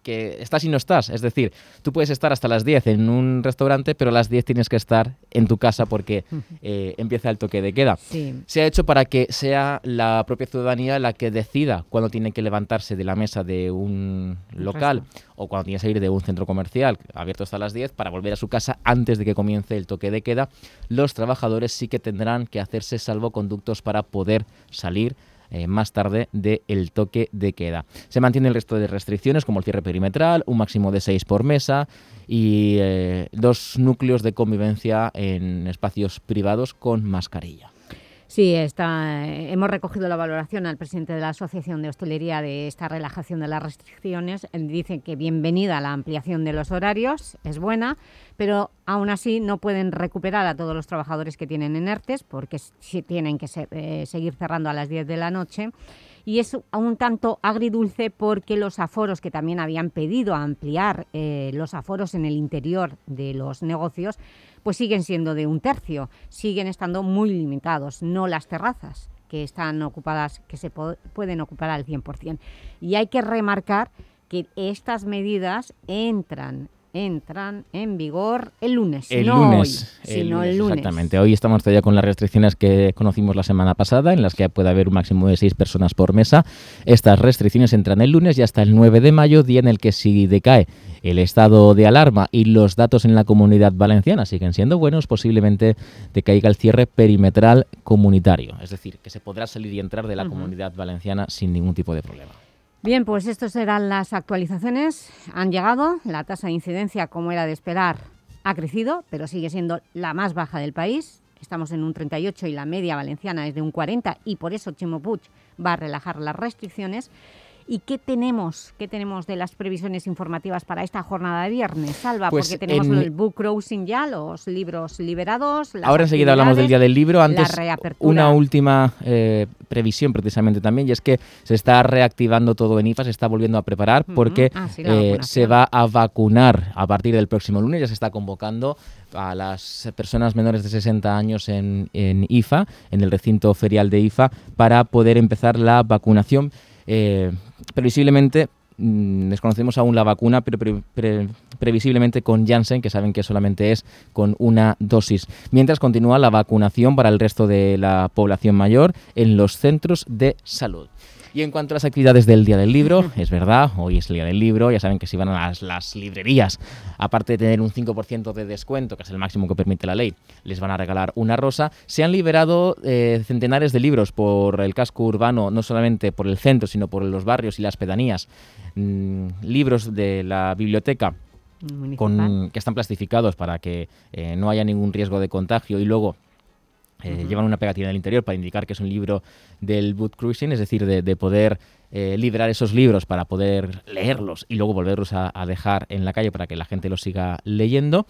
que estás y no estás. Es decir, tú puedes estar hasta las 10 en un restaurante, pero a las 10 tienes que estar en tu casa porque eh, empieza el toque de queda. Sí. Se ha hecho para que sea la propia ciudadanía la que decida cuándo tiene que levantarse de la mesa de un local o cuando tiene que salir de un centro comercial abierto hasta las 10 para volver a su casa antes de que comience el toque de queda. Los trabajadores sí que tendrán que hacerse salvoconductos para poder salir eh, más tarde del toque de queda. Se mantiene el resto de restricciones como el cierre perimetral, un máximo de 6 por mesa y eh, dos núcleos de convivencia en espacios privados con mascarilla. Sí, está, eh, hemos recogido la valoración al presidente de la Asociación de Hostelería de esta relajación de las restricciones. Él dice que bienvenida la ampliación de los horarios, es buena, pero aún así no pueden recuperar a todos los trabajadores que tienen en ERTES porque tienen que eh, seguir cerrando a las 10 de la noche. Y es un tanto agridulce porque los aforos que también habían pedido ampliar eh, los aforos en el interior de los negocios, pues siguen siendo de un tercio, siguen estando muy limitados, no las terrazas que están ocupadas, que se pueden ocupar al 100%. Y hay que remarcar que estas medidas entran, entran en vigor el lunes, El no lunes, hoy, sino el lunes. Exactamente. Hoy estamos todavía con las restricciones que conocimos la semana pasada, en las que puede haber un máximo de seis personas por mesa. Estas restricciones entran el lunes y hasta el 9 de mayo, día en el que si decae el estado de alarma y los datos en la comunidad valenciana siguen siendo buenos, posiblemente decaiga el cierre perimetral comunitario. Es decir, que se podrá salir y entrar de la comunidad valenciana sin ningún tipo de problema. Bien, pues estas eran las actualizaciones. Han llegado, la tasa de incidencia, como era de esperar, ha crecido, pero sigue siendo la más baja del país. Estamos en un 38 y la media valenciana es de un 40 y por eso Chimo Puig va a relajar las restricciones. ¿Y qué tenemos? ¿Qué tenemos de las previsiones informativas para esta jornada de viernes, Salva? Pues Porque tenemos en- el book cruising ya, los libros liberados. las Ahora enseguida hablamos del Día del Libro. Antes, una última eh, previsión precisamente también, y es que se está reactivando todo en IFA, se está volviendo a preparar porque Ah, sí, eh, se va a vacunar a partir del próximo lunes, ya se está convocando a las personas menores de 60 años en, en IFA, en el recinto ferial de IFA, para poder empezar la vacunación. Eh, previsiblemente mm, desconocemos aún la vacuna, pero pre- pre- previsiblemente con Janssen, que saben que solamente es con una dosis. Mientras continúa la vacunación para el resto de la población mayor en los centros de salud. Y en cuanto a las actividades del Día del Libro, es verdad, hoy es el Día del Libro, ya saben que si van a las, las librerías, aparte de tener un 5% de descuento, que es el máximo que permite la ley, les van a regalar una rosa. Se han liberado eh, centenares de libros por el casco urbano, no solamente por el centro, sino por los barrios y las pedanías. Mm, libros de la biblioteca con, que están plastificados para que eh, no haya ningún riesgo de contagio y luego eh, llevan una pegatina en el interior para indicar que es un libro del boot cruising, es decir, de, de poder eh, liberar esos libros para poder leerlos y luego volverlos a, a dejar en la calle para que la gente los siga leyendo.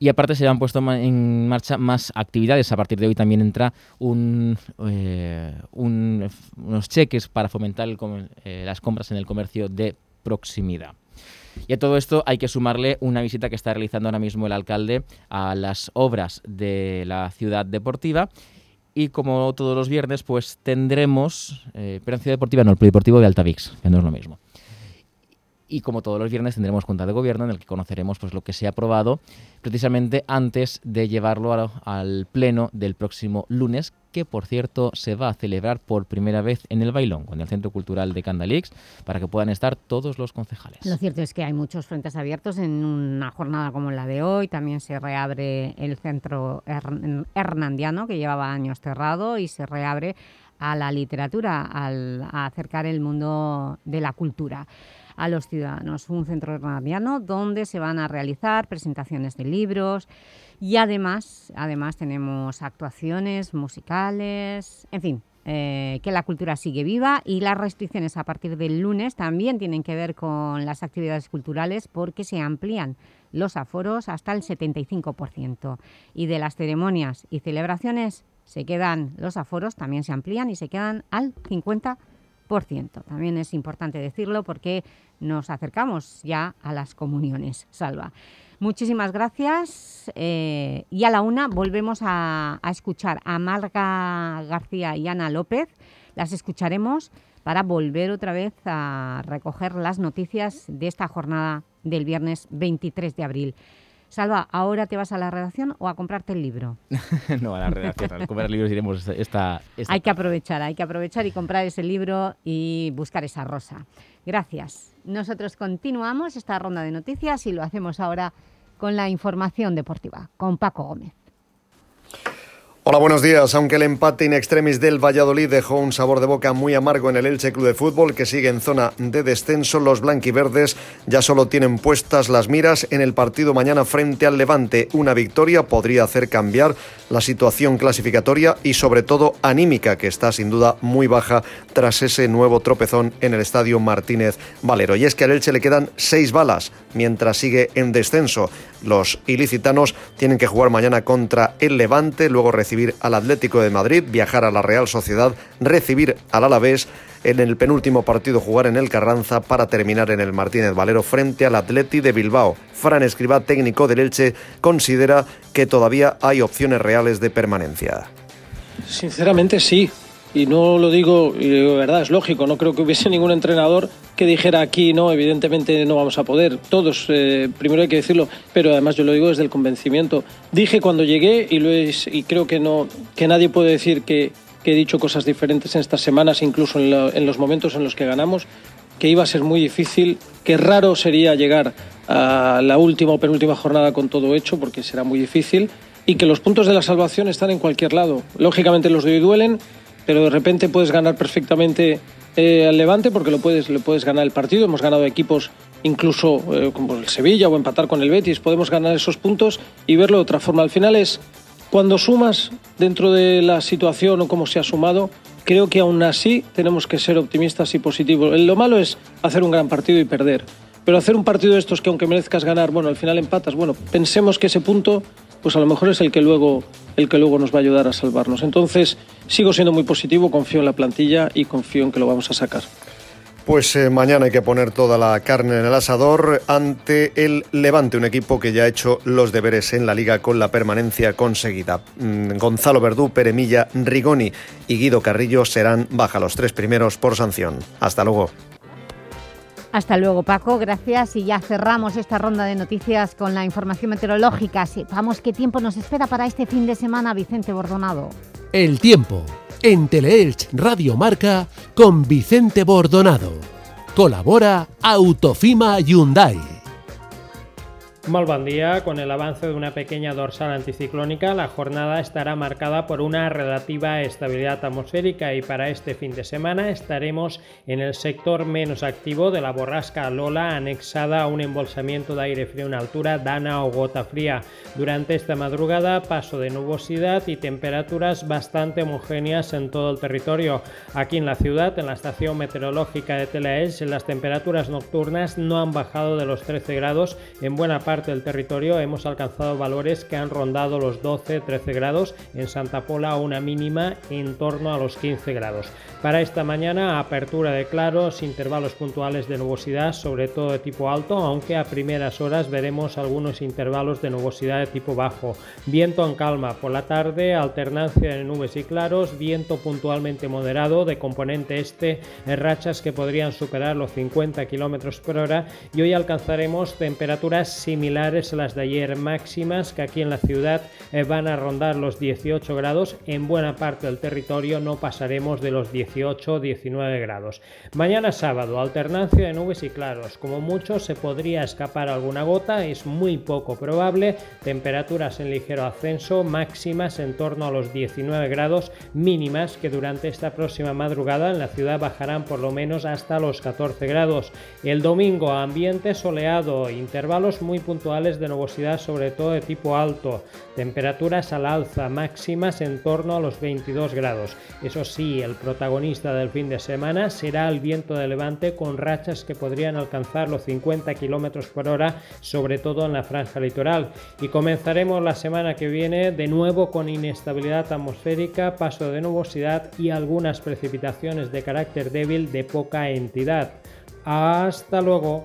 Y aparte se han puesto en marcha más actividades. A partir de hoy también entra un, eh, un- unos cheques para fomentar el eh, las compras en el comercio de proximidad. Y a todo esto hay que sumarle una visita que está realizando ahora mismo el alcalde a las obras de la ciudad deportiva. Y como todos los viernes, pues tendremos, eh, pero en Ciudad Deportiva no, el Polideportivo de Altavix, que no es lo mismo. Y como todos los viernes tendremos junta de gobierno en el que conoceremos pues, lo que se ha aprobado precisamente antes de llevarlo al pleno del próximo lunes, que por cierto se va a celebrar por primera vez en el Bailón, con el Centro Cultural de Candalix, para que puedan estar todos los concejales. Lo cierto es que hay muchos frentes abiertos en una jornada como la de hoy. También se reabre el centro Her- hernandiano, que llevaba años cerrado, y se reabre a la literatura, al, a acercar el mundo de la cultura a los ciudadanos. Un centro hernandiano donde se van a realizar presentaciones de libros y además, además tenemos actuaciones musicales, en fin, eh, que la cultura sigue viva y las restricciones a partir del lunes también tienen que ver con las actividades culturales porque se amplían los aforos hasta el 75% y de las ceremonias y celebraciones se quedan los aforos, también se amplían y se quedan al 50%. También es importante decirlo porque nos acercamos ya a las comuniones, Salva. Muchísimas gracias eh, y a la una volvemos a, a escuchar a Marga García y Ana López. Las escucharemos para volver otra vez a recoger las noticias de esta jornada del viernes 23 de abril. Salva, ¿ahora te vas a la redacción o a comprarte el libro? no, a la redacción, a comprar libros iremos esta, esta Hay que aprovechar, hay que aprovechar y comprar ese libro y buscar esa rosa. Gracias. Nosotros continuamos esta ronda de noticias y lo hacemos ahora con la información deportiva, con Paco Gómez. Hola, buenos días. Aunque el empate in extremis del Valladolid dejó un sabor de boca muy amargo en el Elche Club de Fútbol, que sigue en zona de descenso, los blanquiverdes ya solo tienen puestas las miras en el partido mañana frente al Levante. Una victoria podría hacer cambiar la situación clasificatoria y sobre todo anímica, que está sin duda muy baja tras ese nuevo tropezón en el estadio Martínez Valero. Y es que al Elche le quedan seis balas mientras sigue en descenso. Los ilicitanos tienen que jugar mañana contra el Levante, luego recibir al Atlético de Madrid, viajar a la Real Sociedad, recibir al Alavés, en el penúltimo partido jugar en el Carranza para terminar en el Martínez Valero frente al Atleti de Bilbao. Fran Escribá, técnico del Elche, considera que todavía hay opciones reales de permanencia. Sinceramente sí. Y no lo digo, y de verdad, es lógico, no creo que hubiese ningún entrenador que dijera aquí, no, evidentemente no vamos a poder. Todos, eh, primero hay que decirlo, pero además yo lo digo desde el convencimiento. Dije cuando llegué, y, lo es, y creo que, no, que nadie puede decir que, he dicho cosas diferentes en estas semanas, incluso en, en los momentos en los que ganamos, que iba a ser muy difícil, que raro sería llegar a la última o penúltima jornada con todo hecho, porque será muy difícil, y que los puntos de la salvación están en cualquier lado. Lógicamente los de hoy duelen, pero de repente puedes ganar perfectamente eh, al Levante porque lo puedes, le puedes ganar el partido. Hemos ganado equipos incluso eh, como el Sevilla o empatar con el Betis. Podemos ganar esos puntos y verlo de otra forma. Al final es cuando sumas dentro de la situación o cómo se ha sumado, creo que aún así tenemos que ser optimistas y positivos. Lo malo es hacer un gran partido y perder. Pero hacer un partido de estos que aunque merezcas ganar, bueno, al final empatas, bueno, pensemos que ese punto, pues a lo mejor es el que luego, el que luego nos va a ayudar a salvarnos. Entonces, sigo siendo muy positivo, confío en la plantilla y confío en que lo vamos a sacar. Pues eh, mañana hay que poner toda la carne en el asador ante el Levante, un equipo que ya ha hecho los deberes en la liga con la permanencia conseguida. Mm, Gonzalo Verdú, Peremilla, Rigoni y Guido Carrillo serán baja los tres primeros por sanción. Hasta luego. Hasta luego, Paco. Gracias. Y ya cerramos esta ronda de noticias con la información meteorológica. Sepamos qué tiempo nos espera para este fin de semana, Vicente Bordonado. El tiempo en Teleelch Radio Marca con Vicente Bordonado. Colabora Autofima Hyundai. Mal buen. Con el avance de una pequeña dorsal anticiclónica, la jornada estará marcada por una relativa estabilidad atmosférica y para este fin de semana estaremos en el sector menos activo de la borrasca Lola, anexada a un embolsamiento de aire frío en altura, dana o gota fría. Durante esta madrugada, paso de nubosidad y temperaturas bastante homogéneas en todo el territorio. Aquí en la ciudad, en la estación meteorológica de Telaes, las temperaturas nocturnas no han bajado de los 13 grados en buena parte del territorio hemos alcanzado valores que han rondado los 12-13 grados, en Santa Pola una mínima en torno a los 15 grados. Para esta mañana, apertura de claros, intervalos puntuales de nubosidad, sobre todo de tipo alto, aunque a primeras horas veremos algunos intervalos de nubosidad de tipo bajo. Viento en calma por la tarde, alternancia de nubes y claros, viento puntualmente moderado de componente este, en rachas que podrían superar los 50 km por hora y hoy alcanzaremos temperaturas similares a las de ayer máximas que aquí en la ciudad eh, van a rondar los 18 grados. En buena parte del territorio no pasaremos de los 10 18-19 grados. Mañana sábado, alternancia de nubes y claros. Como mucho se podría escapar alguna gota, es muy poco probable. Temperaturas en ligero ascenso, máximas en torno a los 19 grados, mínimas que durante esta próxima madrugada en la ciudad bajarán por lo menos hasta los 14 grados. El domingo, ambiente soleado, intervalos muy puntuales de nubosidad, sobre todo de tipo alto. Temperaturas al alza, máximas en torno a los 22 grados. Eso sí, el protagonista del fin de semana será el viento de levante con rachas que podrían alcanzar los 50 km por hora, sobre todo en la franja litoral. Y comenzaremos la semana que viene de nuevo con inestabilidad atmosférica, paso de nubosidad y algunas precipitaciones de carácter débil de poca entidad. Hasta luego.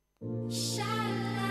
Shalom.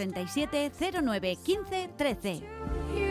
637 09 15 13.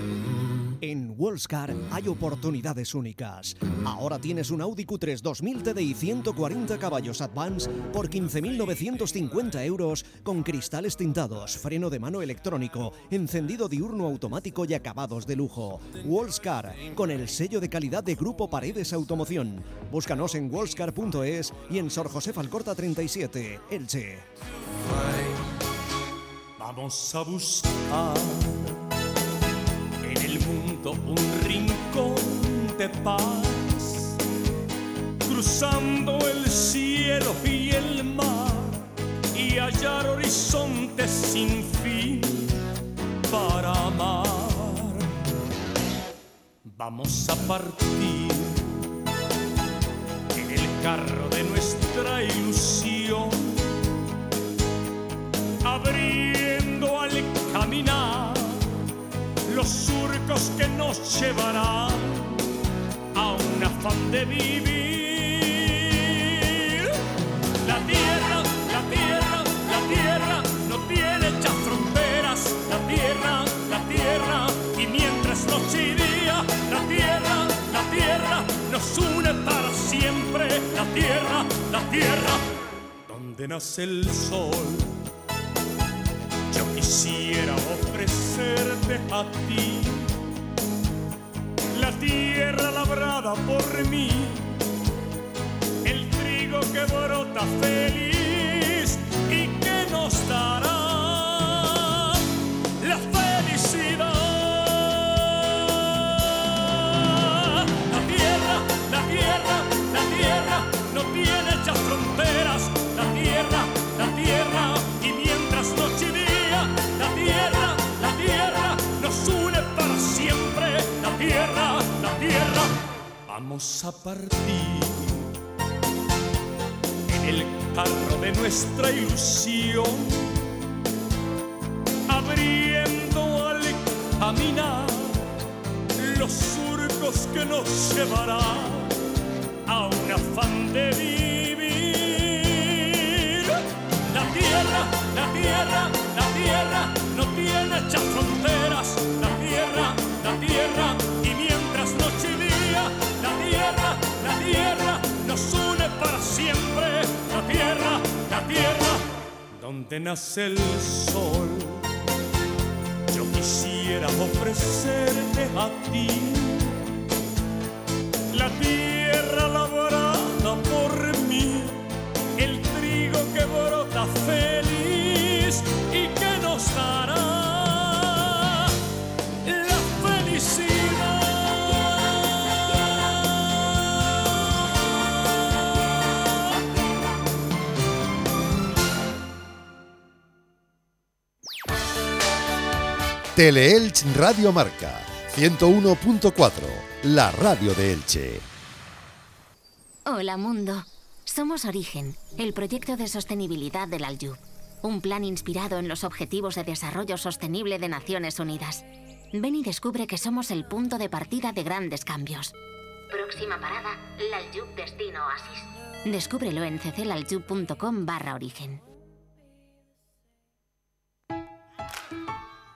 En Wallscar hay oportunidades únicas. Ahora tienes un Audi Q3 2000 TDI 140 caballos Advance por 15.950 euros con cristales tintados, freno de mano electrónico, encendido diurno automático y acabados de lujo. Wallscar, con el sello de calidad de Grupo Paredes Automoción. Búscanos en wallscar.es y en Sor José Falcorta 37, Elche. Vamos a buscar el mundo un rincón de paz, cruzando el cielo y el mar y hallar horizontes sin fin para amar. Vamos a partir en el carro de nuestra ilusión, abriendo al caminar los surcos que nos llevarán a un afán de vivir. La tierra, la tierra, la tierra no tiene ya fronteras. La tierra, la tierra, y mientras y día, la tierra, la tierra nos une para siempre. La tierra, la tierra, donde nace el sol. Yo quisiera ofrecerte a ti la tierra labrada por mí, el trigo que brota feliz y que nos dará la felicidad. La tierra, la tierra, la tierra no tiene ya fronteras. Vamos a partir en el carro de nuestra ilusión, abriendo al caminar los surcos que nos llevarán a un afán de vivir. La tierra, la tierra, la tierra no tiene ya fronteras. Donde nace el sol. Yo quisiera ofrecerte a ti la tierra labrada por mí, el trigo que brota feliz y que nos dará Teleelch Radio Marca 101.4, la radio de Elche. Hola mundo. Somos Origen, el proyecto de sostenibilidad del Aljub. Un plan inspirado en los Objetivos de Desarrollo Sostenible de Naciones Unidas. Ven y descubre que somos el punto de partida de grandes cambios. Próxima parada, Laljub Destino Oasis. Descúbrelo en cclaljub.com barra origen.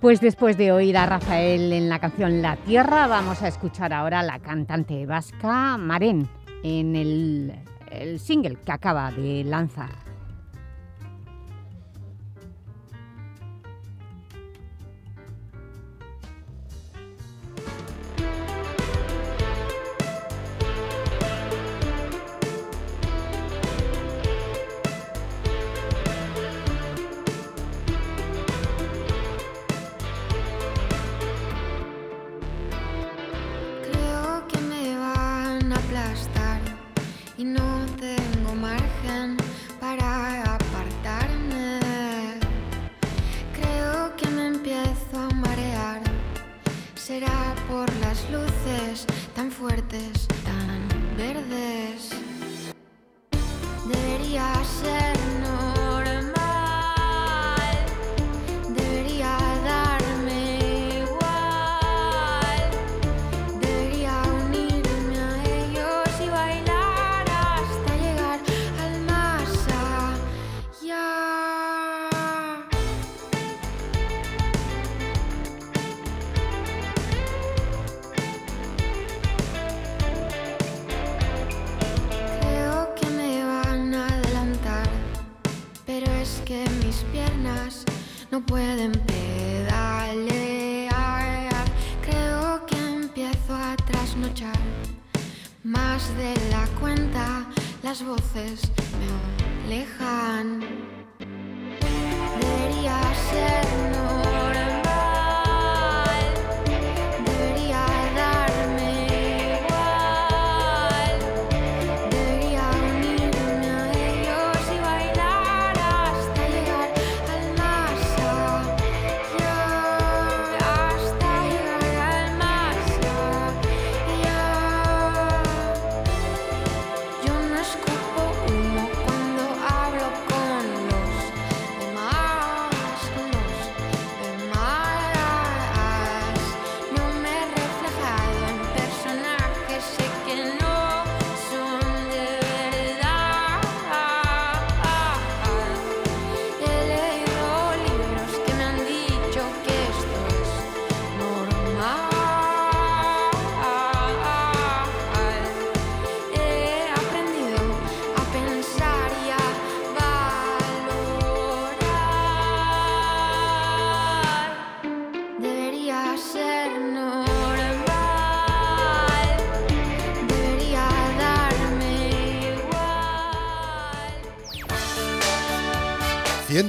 Pues después de oír a Rafael en la canción La Tierra, vamos a escuchar ahora a la cantante vasca Maren en el, el single que acaba de lanzar. Tan fuertes, tan verdes. Debería ser no pueden pedalear. Creo que empiezo a trasnochar más de la cuenta. Las voces me alejan.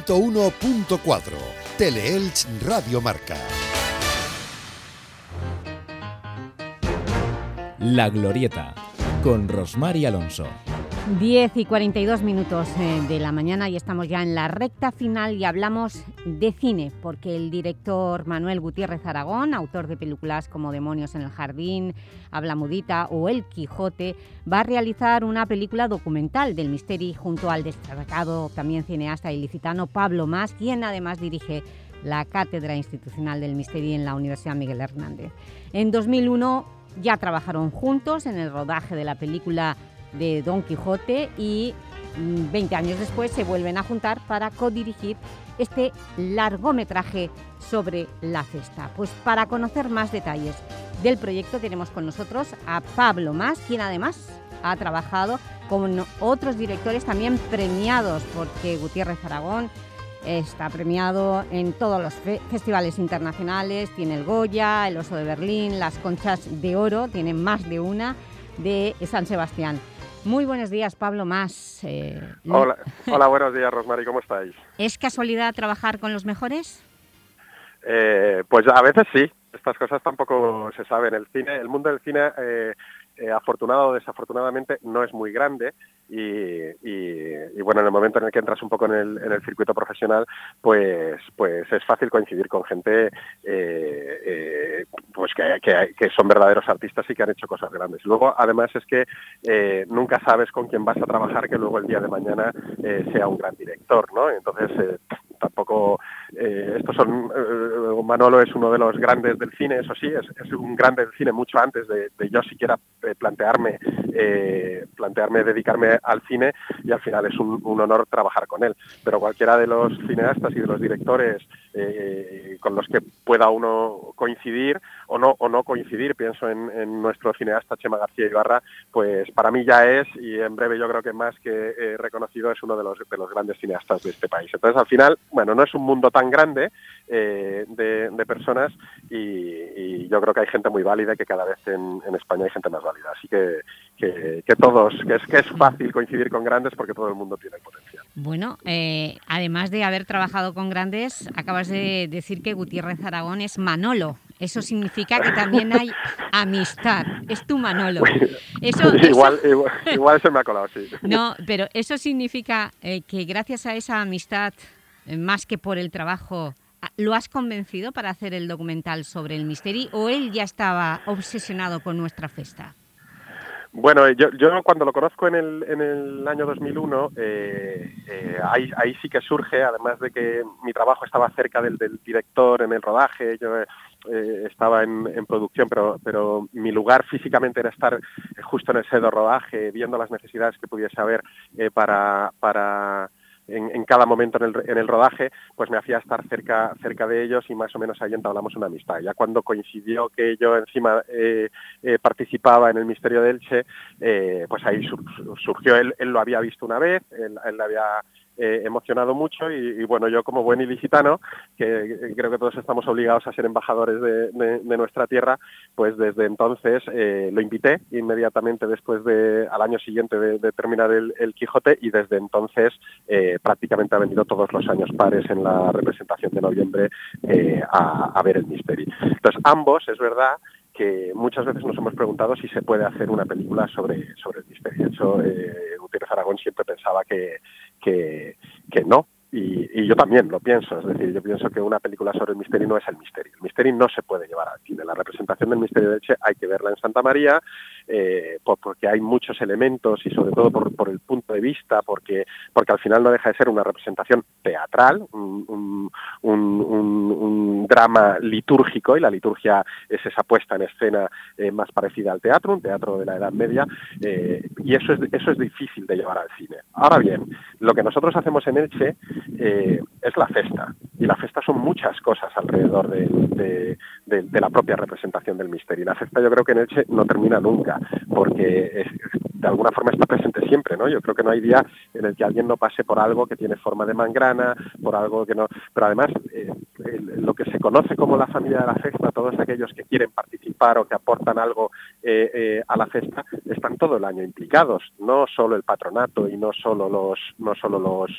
101.4. Teleelch Radio Marca. La Glorieta, con Rosmar y Alonso. 10 y 42 minutos eh, de la mañana y estamos ya en la recta final y hablamos de cine, porque el director Manuel Gutiérrez Aragón, autor de películas como Demonios en el Jardín, Habla Mudita o El Quijote, va a realizar una película documental del misterio junto al destacado también cineasta ilicitano Pablo Mas, quien además dirige la Cátedra Institucional del Misterio en la Universidad Miguel Hernández. En 2001 ya trabajaron juntos en el rodaje de la película de Don Quijote y 20 años después se vuelven a juntar para codirigir este largometraje sobre la cesta. Pues para conocer más detalles del proyecto tenemos con nosotros a Pablo Más, quien además ha trabajado con otros directores también premiados, porque Gutiérrez Aragón está premiado en todos los festivales internacionales, tiene el Goya, el Oso de Berlín, las Conchas de Oro, tiene más de una de San Sebastián. Muy buenos días, Pablo Más. Eh, hola, hola, buenos días, Rosmary, ¿cómo estáis? ¿Es casualidad trabajar con los mejores? Eh, pues a veces sí, estas cosas tampoco se saben. El cine, el mundo del cine eh, eh, afortunado o desafortunadamente no es muy grande y, bueno, en el momento en el que entras un poco en el, circuito profesional, pues, pues es fácil coincidir con gente eh, eh, pues que, son verdaderos artistas y que han hecho cosas grandes. Luego, además, es que nunca sabes con quién vas a trabajar que luego el día de mañana sea un gran director, ¿no? Entonces, tampoco estos son Manolo es uno de los grandes del cine eso sí es, un grande del cine mucho antes de, yo siquiera plantearme, eh, plantearme dedicarme al cine y al final es un, honor trabajar con él. Pero cualquiera de los cineastas y de los directores eh, con los que pueda uno coincidir o no, o no coincidir, pienso en, nuestro cineasta Chema García Ibarra, pues para mí ya es, y en breve yo creo que más que eh, reconocido, es uno de los, de los grandes cineastas de este país. Entonces al final, bueno, no es un mundo tan grande de, personas y, yo creo que hay gente muy válida y que cada vez en, en España hay gente más válida. Así que, que, todos, que es, que es fácil coincidir con grandes porque todo el mundo tiene potencial. Bueno, eh, además de haber trabajado con grandes, acabas de decir que Gutiérrez Aragón es Manolo. Eso significa que también hay amistad. Es tu Manolo. Eso, igual, igual, se me ha colado, sí. No, pero eso significa eh, que gracias a esa amistad, eh, más que por el trabajo, ¿lo has convencido para hacer el documental sobre el misterio o él ya estaba obsesionado con nuestra festa? Bueno, yo, yo cuando lo conozco en el, en el año 2001, eh, eh, ahí, ahí sí que surge, además de que mi trabajo estaba cerca del, del director en el rodaje, yo eh, estaba en, en, producción, pero, pero mi lugar físicamente era estar justo en el set de rodaje, viendo las necesidades que pudiese haber para, para en, cada momento en el, en el, rodaje, pues me hacía estar cerca, cerca de ellos y más o menos ahí entablamos una amistad. Ya cuando coincidió que yo encima eh, eh, participaba en el Misterio del Che, eh, pues ahí surgió, él, él lo había visto una vez, él, él había eh, emocionado mucho y, bueno, yo como buen ilicitano, que creo que todos estamos obligados a ser embajadores de, nuestra tierra, pues desde entonces eh, lo invité inmediatamente después de, al año siguiente de, terminar el, Quijote y desde entonces eh, prácticamente ha venido todos los años pares en la representación de noviembre a, ver el misterio. Entonces ambos, es verdad, que muchas veces nos hemos preguntado si se puede hacer una película sobre, sobre el misterio. De hecho, eh, Gutiérrez Aragón siempre pensaba que, que, que no, y, yo también lo pienso, es decir, yo pienso que una película sobre el misterio no es el misterio. El misterio no se puede llevar al cine. La representación del misterio de Che hay que verla en Santa María, eh, porque hay muchos elementos y sobre todo por, el punto de vista, porque, porque al final no deja de ser una representación teatral, un, drama litúrgico, y la liturgia es esa puesta en escena eh, más parecida al teatro, un teatro de la Edad Media, eh, y eso es, eso es difícil de llevar al cine. Ahora bien, lo que nosotros hacemos en Elche es la festa. Y la festa son muchas cosas alrededor de, la propia representación del misterio. Y la festa yo creo que en Elche no termina nunca, porque de alguna forma está presente siempre, ¿no? Yo creo que no hay día en el que alguien no pase por algo que tiene forma de mangrana, por algo que no... Pero además, eh, lo que se conoce como la familia de la festa, todos aquellos que quieren participar o que aportan algo eh, eh, a la festa, están todo el año implicados, no solo el patronato y no solo los, no solo los,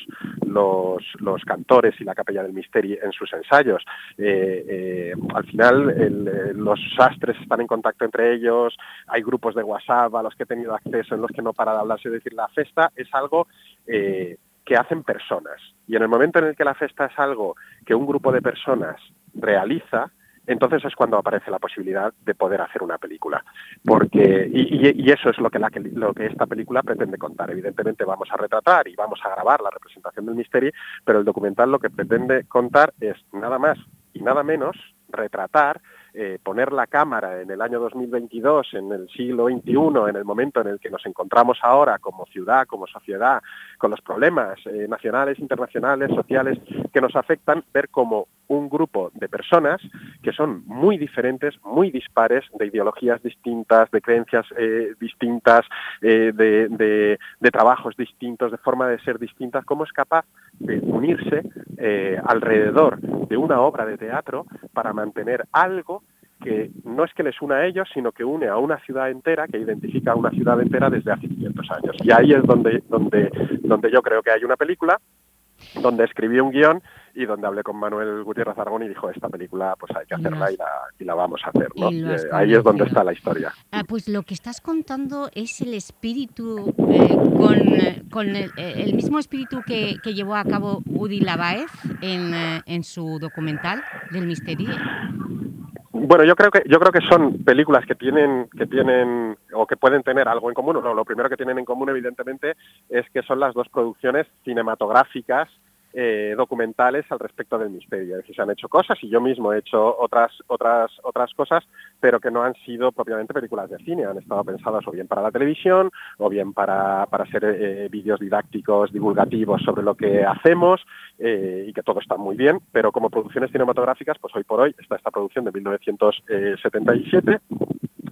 los, los cantores y la capella del misterio en sus ensayos. Eh, al final el, los sastres están en contacto entre ellos, hay grupos de WhatsApp a los que he tenido acceso en los que no para de hablarse, es decir, la festa es algo eh, que hacen personas. Y en el momento en el que la festa es algo que un grupo de personas realiza, entonces es cuando aparece la posibilidad de poder hacer una película. Porque, y, eso es lo que- lo que esta película pretende contar. Evidentemente vamos a retratar y vamos a grabar la representación del misterio, pero el documental lo que pretende contar es nada más y nada menos retratar, eh, poner la cámara en el año 2022, en el siglo XXI, en el momento en el que nos encontramos ahora como ciudad, como sociedad, con los problemas eh, nacionales, internacionales, sociales que nos afectan, ver como un grupo de personas que son muy diferentes, muy dispares, de ideologías distintas, de creencias eh, distintas, eh, de, de- de trabajos distintos, de forma de ser distintas, cómo es capaz de unirse eh, alrededor de una obra de teatro para mantener algo que no es que les una a ellos, sino que une a una ciudad entera, que identifica a una ciudad entera desde hace 500 años. Y ahí es donde, donde, donde yo creo que hay una película, donde escribí un guion y donde hablé con Manuel Gutiérrez Aragón y dijo, esta película pues hay que hacerla y la, y la vamos a hacer. ¿no? Y Eh, ahí es donde está la historia. Ah, pues lo que estás contando es el espíritu, eh, con, eh, con el, eh, el mismo espíritu que, que llevó a cabo Woody Lavaez en, en su documental del misterio. Bueno, yo creo que yo creo que son películas que tienen que tienen o que pueden tener algo en común. No, lo primero que tienen en común, evidentemente, es que son las dos producciones cinematográficas eh, documentales al respecto del misterio. Es decir, se han hecho cosas y yo mismo he hecho otras otras otras cosas, pero que no han sido propiamente películas de cine. Han estado pensadas o bien para la televisión o bien para, para ser eh, vídeos didácticos, divulgativos sobre lo que hacemos eh, y que todo está muy bien, pero como producciones cinematográficas, pues hoy por hoy está esta producción de 1977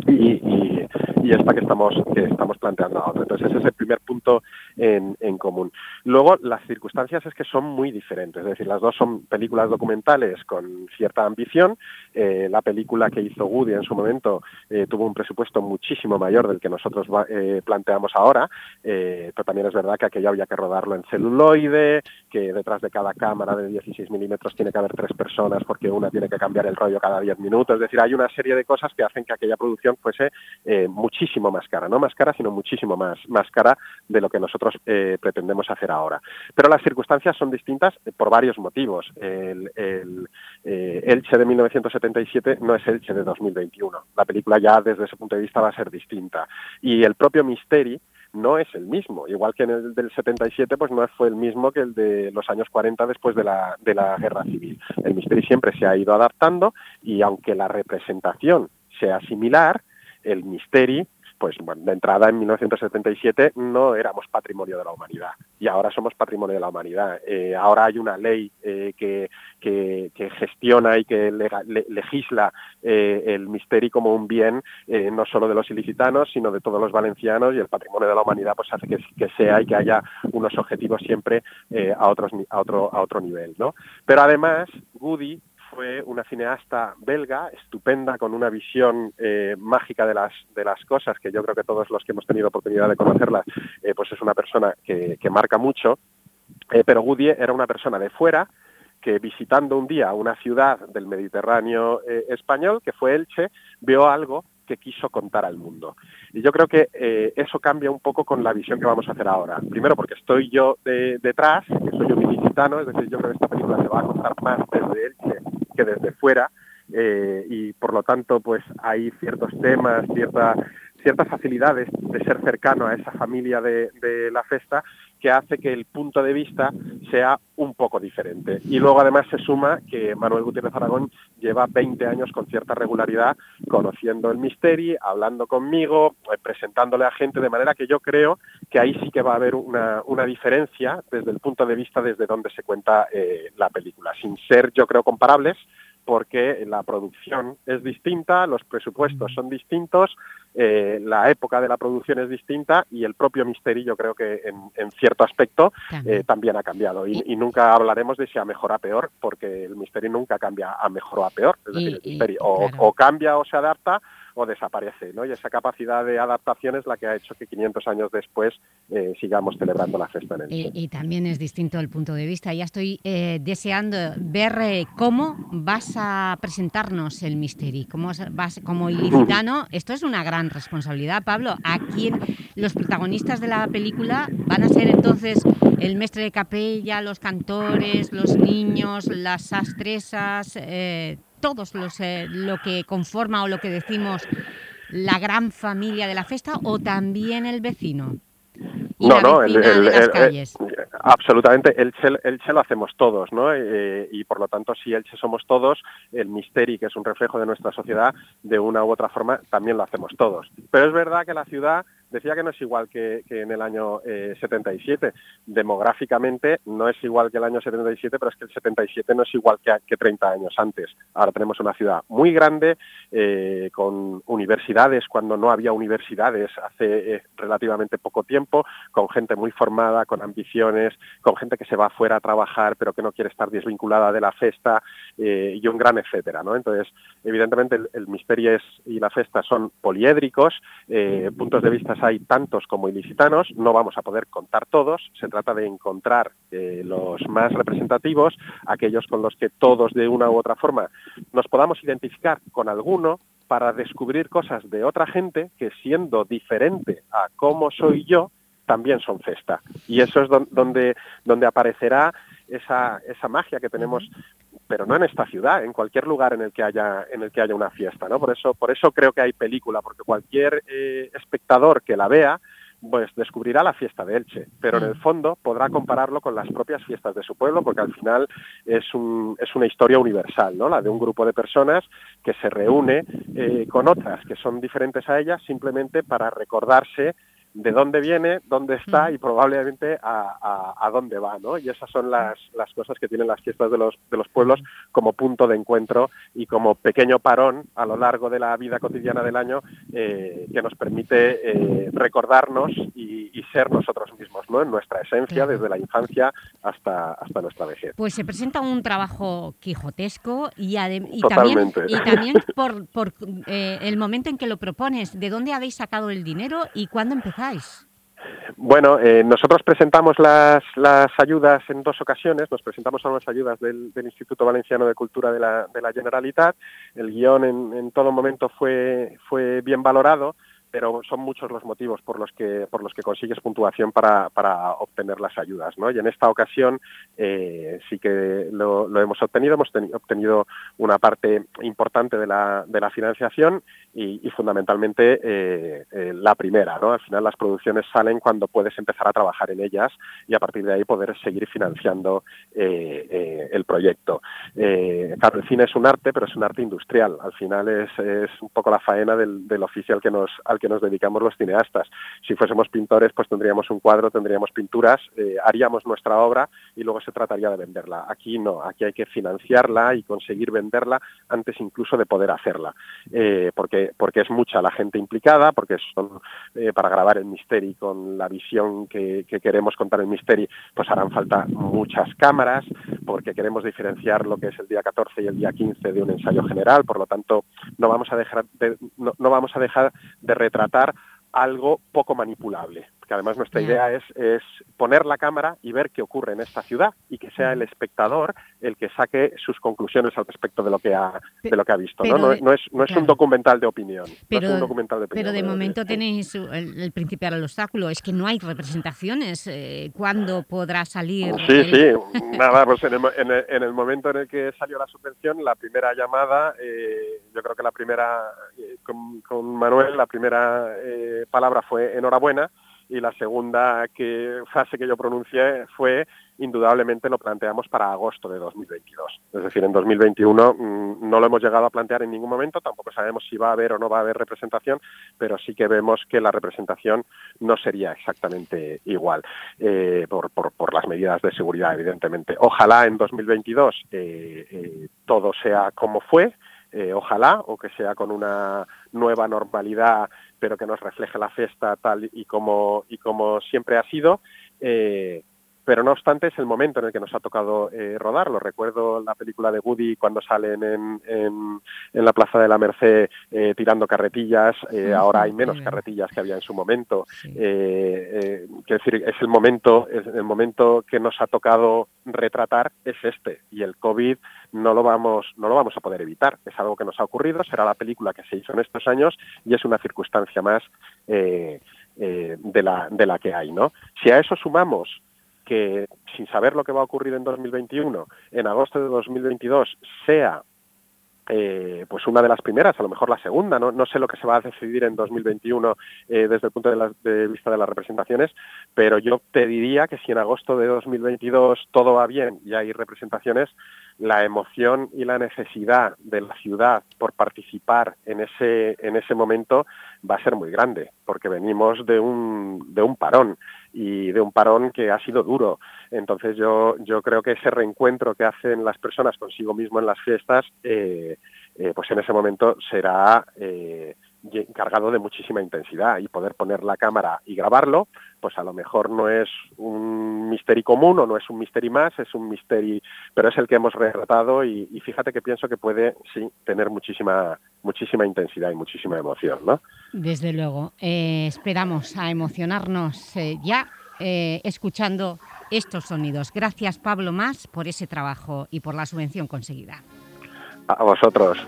y, y, y esta que estamos que estamos planteando ahora. Entonces ese es el primer punto en, en común. Luego las circunstancias es que son muy diferentes, es decir, las dos son películas documentales con cierta ambición. Eh, la película que hizo Woody en su momento eh, tuvo un presupuesto muchísimo mayor del que nosotros eh, planteamos ahora, eh, pero también es verdad que aquello había que rodarlo en celuloide, que detrás de cada cámara de 16 milímetros tiene que haber tres personas porque una tiene que cambiar el rollo cada 10 minutos. Es decir, hay una serie de cosas que hacen que aquella producción fuese eh, muchísimo más cara, no más cara, sino muchísimo más, más cara de lo que nosotros eh, pretendemos hacer ahora. Pero las circunstancias son distintas eh, por varios motivos. El, el, eh, Elche de 1977 no es Elche de 2021. La película ya desde ese punto de vista va a ser distinta. Y el propio Misteri no es el mismo. Igual que en el del 77, pues no fue el mismo que el de los años 40 después de la, de la Guerra Civil. El Misteri siempre se ha ido adaptando y aunque la representación sea similar, el Misteri, pues bueno, de entrada en 1977 no éramos patrimonio de la humanidad y ahora somos patrimonio de la humanidad. Eh, ahora hay una ley eh, que, que, gestiona y que le- legisla eh, el Misteri como un bien eh, no solo de los ilicitanos, sino de todos los valencianos y el patrimonio de la humanidad pues hace que, que sea y que haya unos objetivos siempre eh, a, otros, a, otro, a otro nivel. ¿no? Pero además, Woody fue una cineasta belga, estupenda, con una visión eh, mágica de las, de las cosas, que yo creo que todos los que hemos tenido oportunidad de conocerlas, eh, pues es una persona que, marca mucho. Eh, pero Woody era una persona de fuera que visitando un día una ciudad del Mediterráneo eh, español, que fue Elche, vio algo que quiso contar al mundo. Y yo creo que eso cambia un poco con la visión que vamos a hacer ahora. Primero porque estoy yo de- detrás, que soy un ilicitano, es decir, yo creo que esta película se va a contar más desde Elche que desde fuera, eh, y por lo tanto pues hay ciertos temas, cierta, ciertas facilidades de ser cercano a esa familia de, de la festa que hace que el punto de vista sea un poco diferente. Y luego además se suma que Manuel Gutiérrez Aragón lleva 20 años con cierta regularidad conociendo el Misteri, hablando conmigo, eh, presentándole a gente, de manera que yo creo que ahí sí que va a haber una, una diferencia desde el punto de vista desde donde se cuenta eh, la película, sin ser yo creo comparables, porque la producción es distinta, los presupuestos son distintos, eh, la época de la producción es distinta y el propio Misteri yo creo que en, en cierto aspecto eh, también ha cambiado. Y, y nunca hablaremos de si a mejor o a peor porque el Misteri nunca cambia a mejor o a peor, es decir, el y- Misteri o, claro. o cambia o se adapta o desaparece, ¿no? Y esa capacidad de adaptación es la que ha hecho que 500 años después eh, sigamos celebrando la fiesta en el Y, y también es distinto el punto de vista. Ya estoy eh, deseando ver eh, cómo vas a presentarnos el Misteri. Cómo vas- vas, como ilicitano, esto es una gran responsabilidad, Pablo. ¿A quién los protagonistas de la película van a ser entonces el mestre de capella, los cantores, los niños, las sastresas, eh, todos los eh, lo que conforma o lo que decimos la gran familia de la fiesta o también el vecino? No, no, el, el- el- calles. eh, absolutamente. Elche, Elche lo hacemos todos, ¿no? Eh, y por lo tanto, si Elche somos todos, el Misteri, que es un reflejo de nuestra sociedad, de una u otra forma, también lo hacemos todos. Pero es verdad que la ciudad decía que no es igual que, que en el año eh, 77. Demográficamente no es igual que el año 77, pero es que el 77 no es igual que, que 30 años antes. Ahora tenemos una ciudad muy grande, eh, con universidades cuando no había universidades hace eh, relativamente poco tiempo, con gente muy formada, con ambiciones, con gente que se va fuera a trabajar pero que no quiere estar desvinculada de la festa eh, y un gran etcétera. ¿no? Entonces, evidentemente el, el misterio es, y la festa son poliédricos, puntos de vista hay tantos como ilicitanos, no vamos a poder contar todos, se trata de encontrar eh, los más representativos, aquellos con los que todos de una u otra forma nos podamos identificar con alguno para descubrir cosas de otra gente que siendo diferente a cómo soy yo, también son festa. Y eso es don- donde, donde aparecerá esa, esa magia que tenemos pero no en esta ciudad, en cualquier lugar en el que haya en el que haya una fiesta, ¿no? Por eso por eso creo que hay película, porque cualquier eh, espectador que la vea pues descubrirá la fiesta de Elche, pero en el fondo podrá compararlo con las propias fiestas de su pueblo, porque al final es, un, es una historia universal, ¿no? La de un grupo de personas que se reúne eh, con otras que son diferentes a ellas simplemente para recordarse de dónde viene, dónde está y probablemente a, a- a dónde va, ¿no? Y esas son las, las cosas que tienen las fiestas de los, de los pueblos como punto de encuentro y como pequeño parón a lo largo de la vida cotidiana del año eh, que nos permite eh, recordarnos y, y ser nosotros mismos, ¿no? En nuestra esencia, desde la infancia hasta, hasta nuestra vejez. Pues se presenta un trabajo quijotesco y, y también, y también por, por, eh, el momento en que lo propones. ¿De dónde habéis sacado el dinero y cuándo Bueno, eh, nosotros presentamos las, las ayudas en dos ocasiones. Nos presentamos a unas ayudas del, del Instituto Valenciano de Cultura de la, de la Generalitat. El guion en, en todo momento fue, fue bien valorado, pero son muchos los motivos por los que, por los que consigues puntuación para, para obtener las ayudas. ¿no? Y en esta ocasión eh, sí que lo, lo hemos obtenido. Hemos teni- obtenido una parte importante de la, de la financiación y, fundamentalmente eh, eh, la primera. ¿no? Al final las producciones salen cuando puedes empezar a trabajar en ellas y a partir de ahí poder seguir financiando eh, el proyecto. Claro, cine es un arte, pero es un arte industrial. Al final es, es un poco la faena del, del oficio al que, nos, al que nos dedicamos los cineastas. Si fuésemos pintores, pues tendríamos un cuadro, tendríamos pinturas, eh, haríamos nuestra obra y luego se trataría de venderla. Aquí no, aquí hay que financiarla y conseguir venderla antes incluso de poder hacerla, eh, porque, porque es mucha la gente implicada, porque son eh, para grabar el Misteri con la visión que, que queremos contar el Misteri, pues harán falta muchas cámaras, porque queremos diferenciar lo que es el día 14 y el día 15 de un ensayo general, por lo tanto no vamos a dejar de, no, no vamos a dejar de retratar algo poco manipulable, que además nuestra idea es, es poner la cámara y ver qué ocurre en esta ciudad y que sea el espectador el que saque sus conclusiones al respecto de lo que ha, de lo que ha visto. ¿no? pero No, es, no es claro. un documental de opinión. no es Pero, un documental de opinión. pero de momento tenéis el, el principal obstáculo, es que no hay representaciones. Eh, ¿Cuándo podrá salir? Sí, el- sí, nada, pues en el, mo- en, el, en el momento en el que salió la subvención, la primera llamada, eh, yo creo que la primera, eh, con, con Manuel, la primera eh, palabra fue enhorabuena y la segunda que, frase que yo pronuncié fue indudablemente lo planteamos para agosto de 2022. Es decir, en 2021 mm, no lo hemos llegado a plantear en ningún momento, tampoco sabemos si va a haber o no va a haber representación, pero sí que vemos que la representación no sería exactamente igual eh, por, por, las medidas de seguridad, evidentemente. Ojalá en 2022 eh, eh, todo sea como fue, ojalá, o que sea con una nueva normalidad, pero que nos refleje la fiesta tal y como, y como siempre ha sido. Eh, pero no obstante es el momento en el que nos ha tocado eh, rodarlo. Recuerdo la película de Woody cuando salen en, en, la Plaza de la Merced eh, tirando carretillas, eh, ahora hay menos carretillas que había en su momento. quiero decir, es el momento, es el momento que nos ha tocado retratar es este y el COVID no lo vamos no lo vamos a poder evitar. Es algo que nos ha ocurrido, será la película que se hizo en estos años y es una circunstancia más de la de la que hay, ¿no? Si a eso sumamos que sin saber lo que va a ocurrir en 2021, en agosto de 2022 sea eh, pues una de las primeras, a lo mejor la segunda, no, sé lo que se va a decidir en 2021 eh, desde el punto de, vista de las representaciones, pero yo te diría que si en agosto de 2022 todo va bien y hay representaciones, la emoción y la necesidad de la ciudad por participar en ese, en ese momento va a ser muy grande, porque venimos de un, de un parón y de un parón que ha sido duro. Entonces yo, yo creo que ese reencuentro que hacen las personas consigo mismo en las fiestas, eh, eh, pues en ese momento será eh, cargado de muchísima intensidad y poder poner la cámara y grabarlo, pues a lo mejor no es un misterio común o no es un misterio más, es un misterio, pero es el que hemos retratado y, fíjate que pienso que puede, sí, tener muchísima muchísima intensidad y muchísima emoción, ¿no? Desde luego. Eh, esperamos a emocionarnos eh, ya eh, escuchando estos sonidos. Gracias, Pablo Más, por ese trabajo y por la subvención conseguida. A vosotros.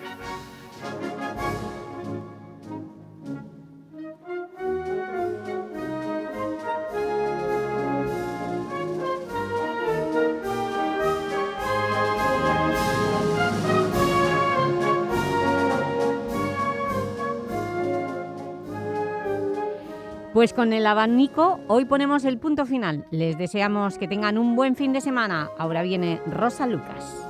Pues con el abanico hoy ponemos el punto final. Les deseamos que tengan un buen fin de semana. Ahora viene Rosa Lucas.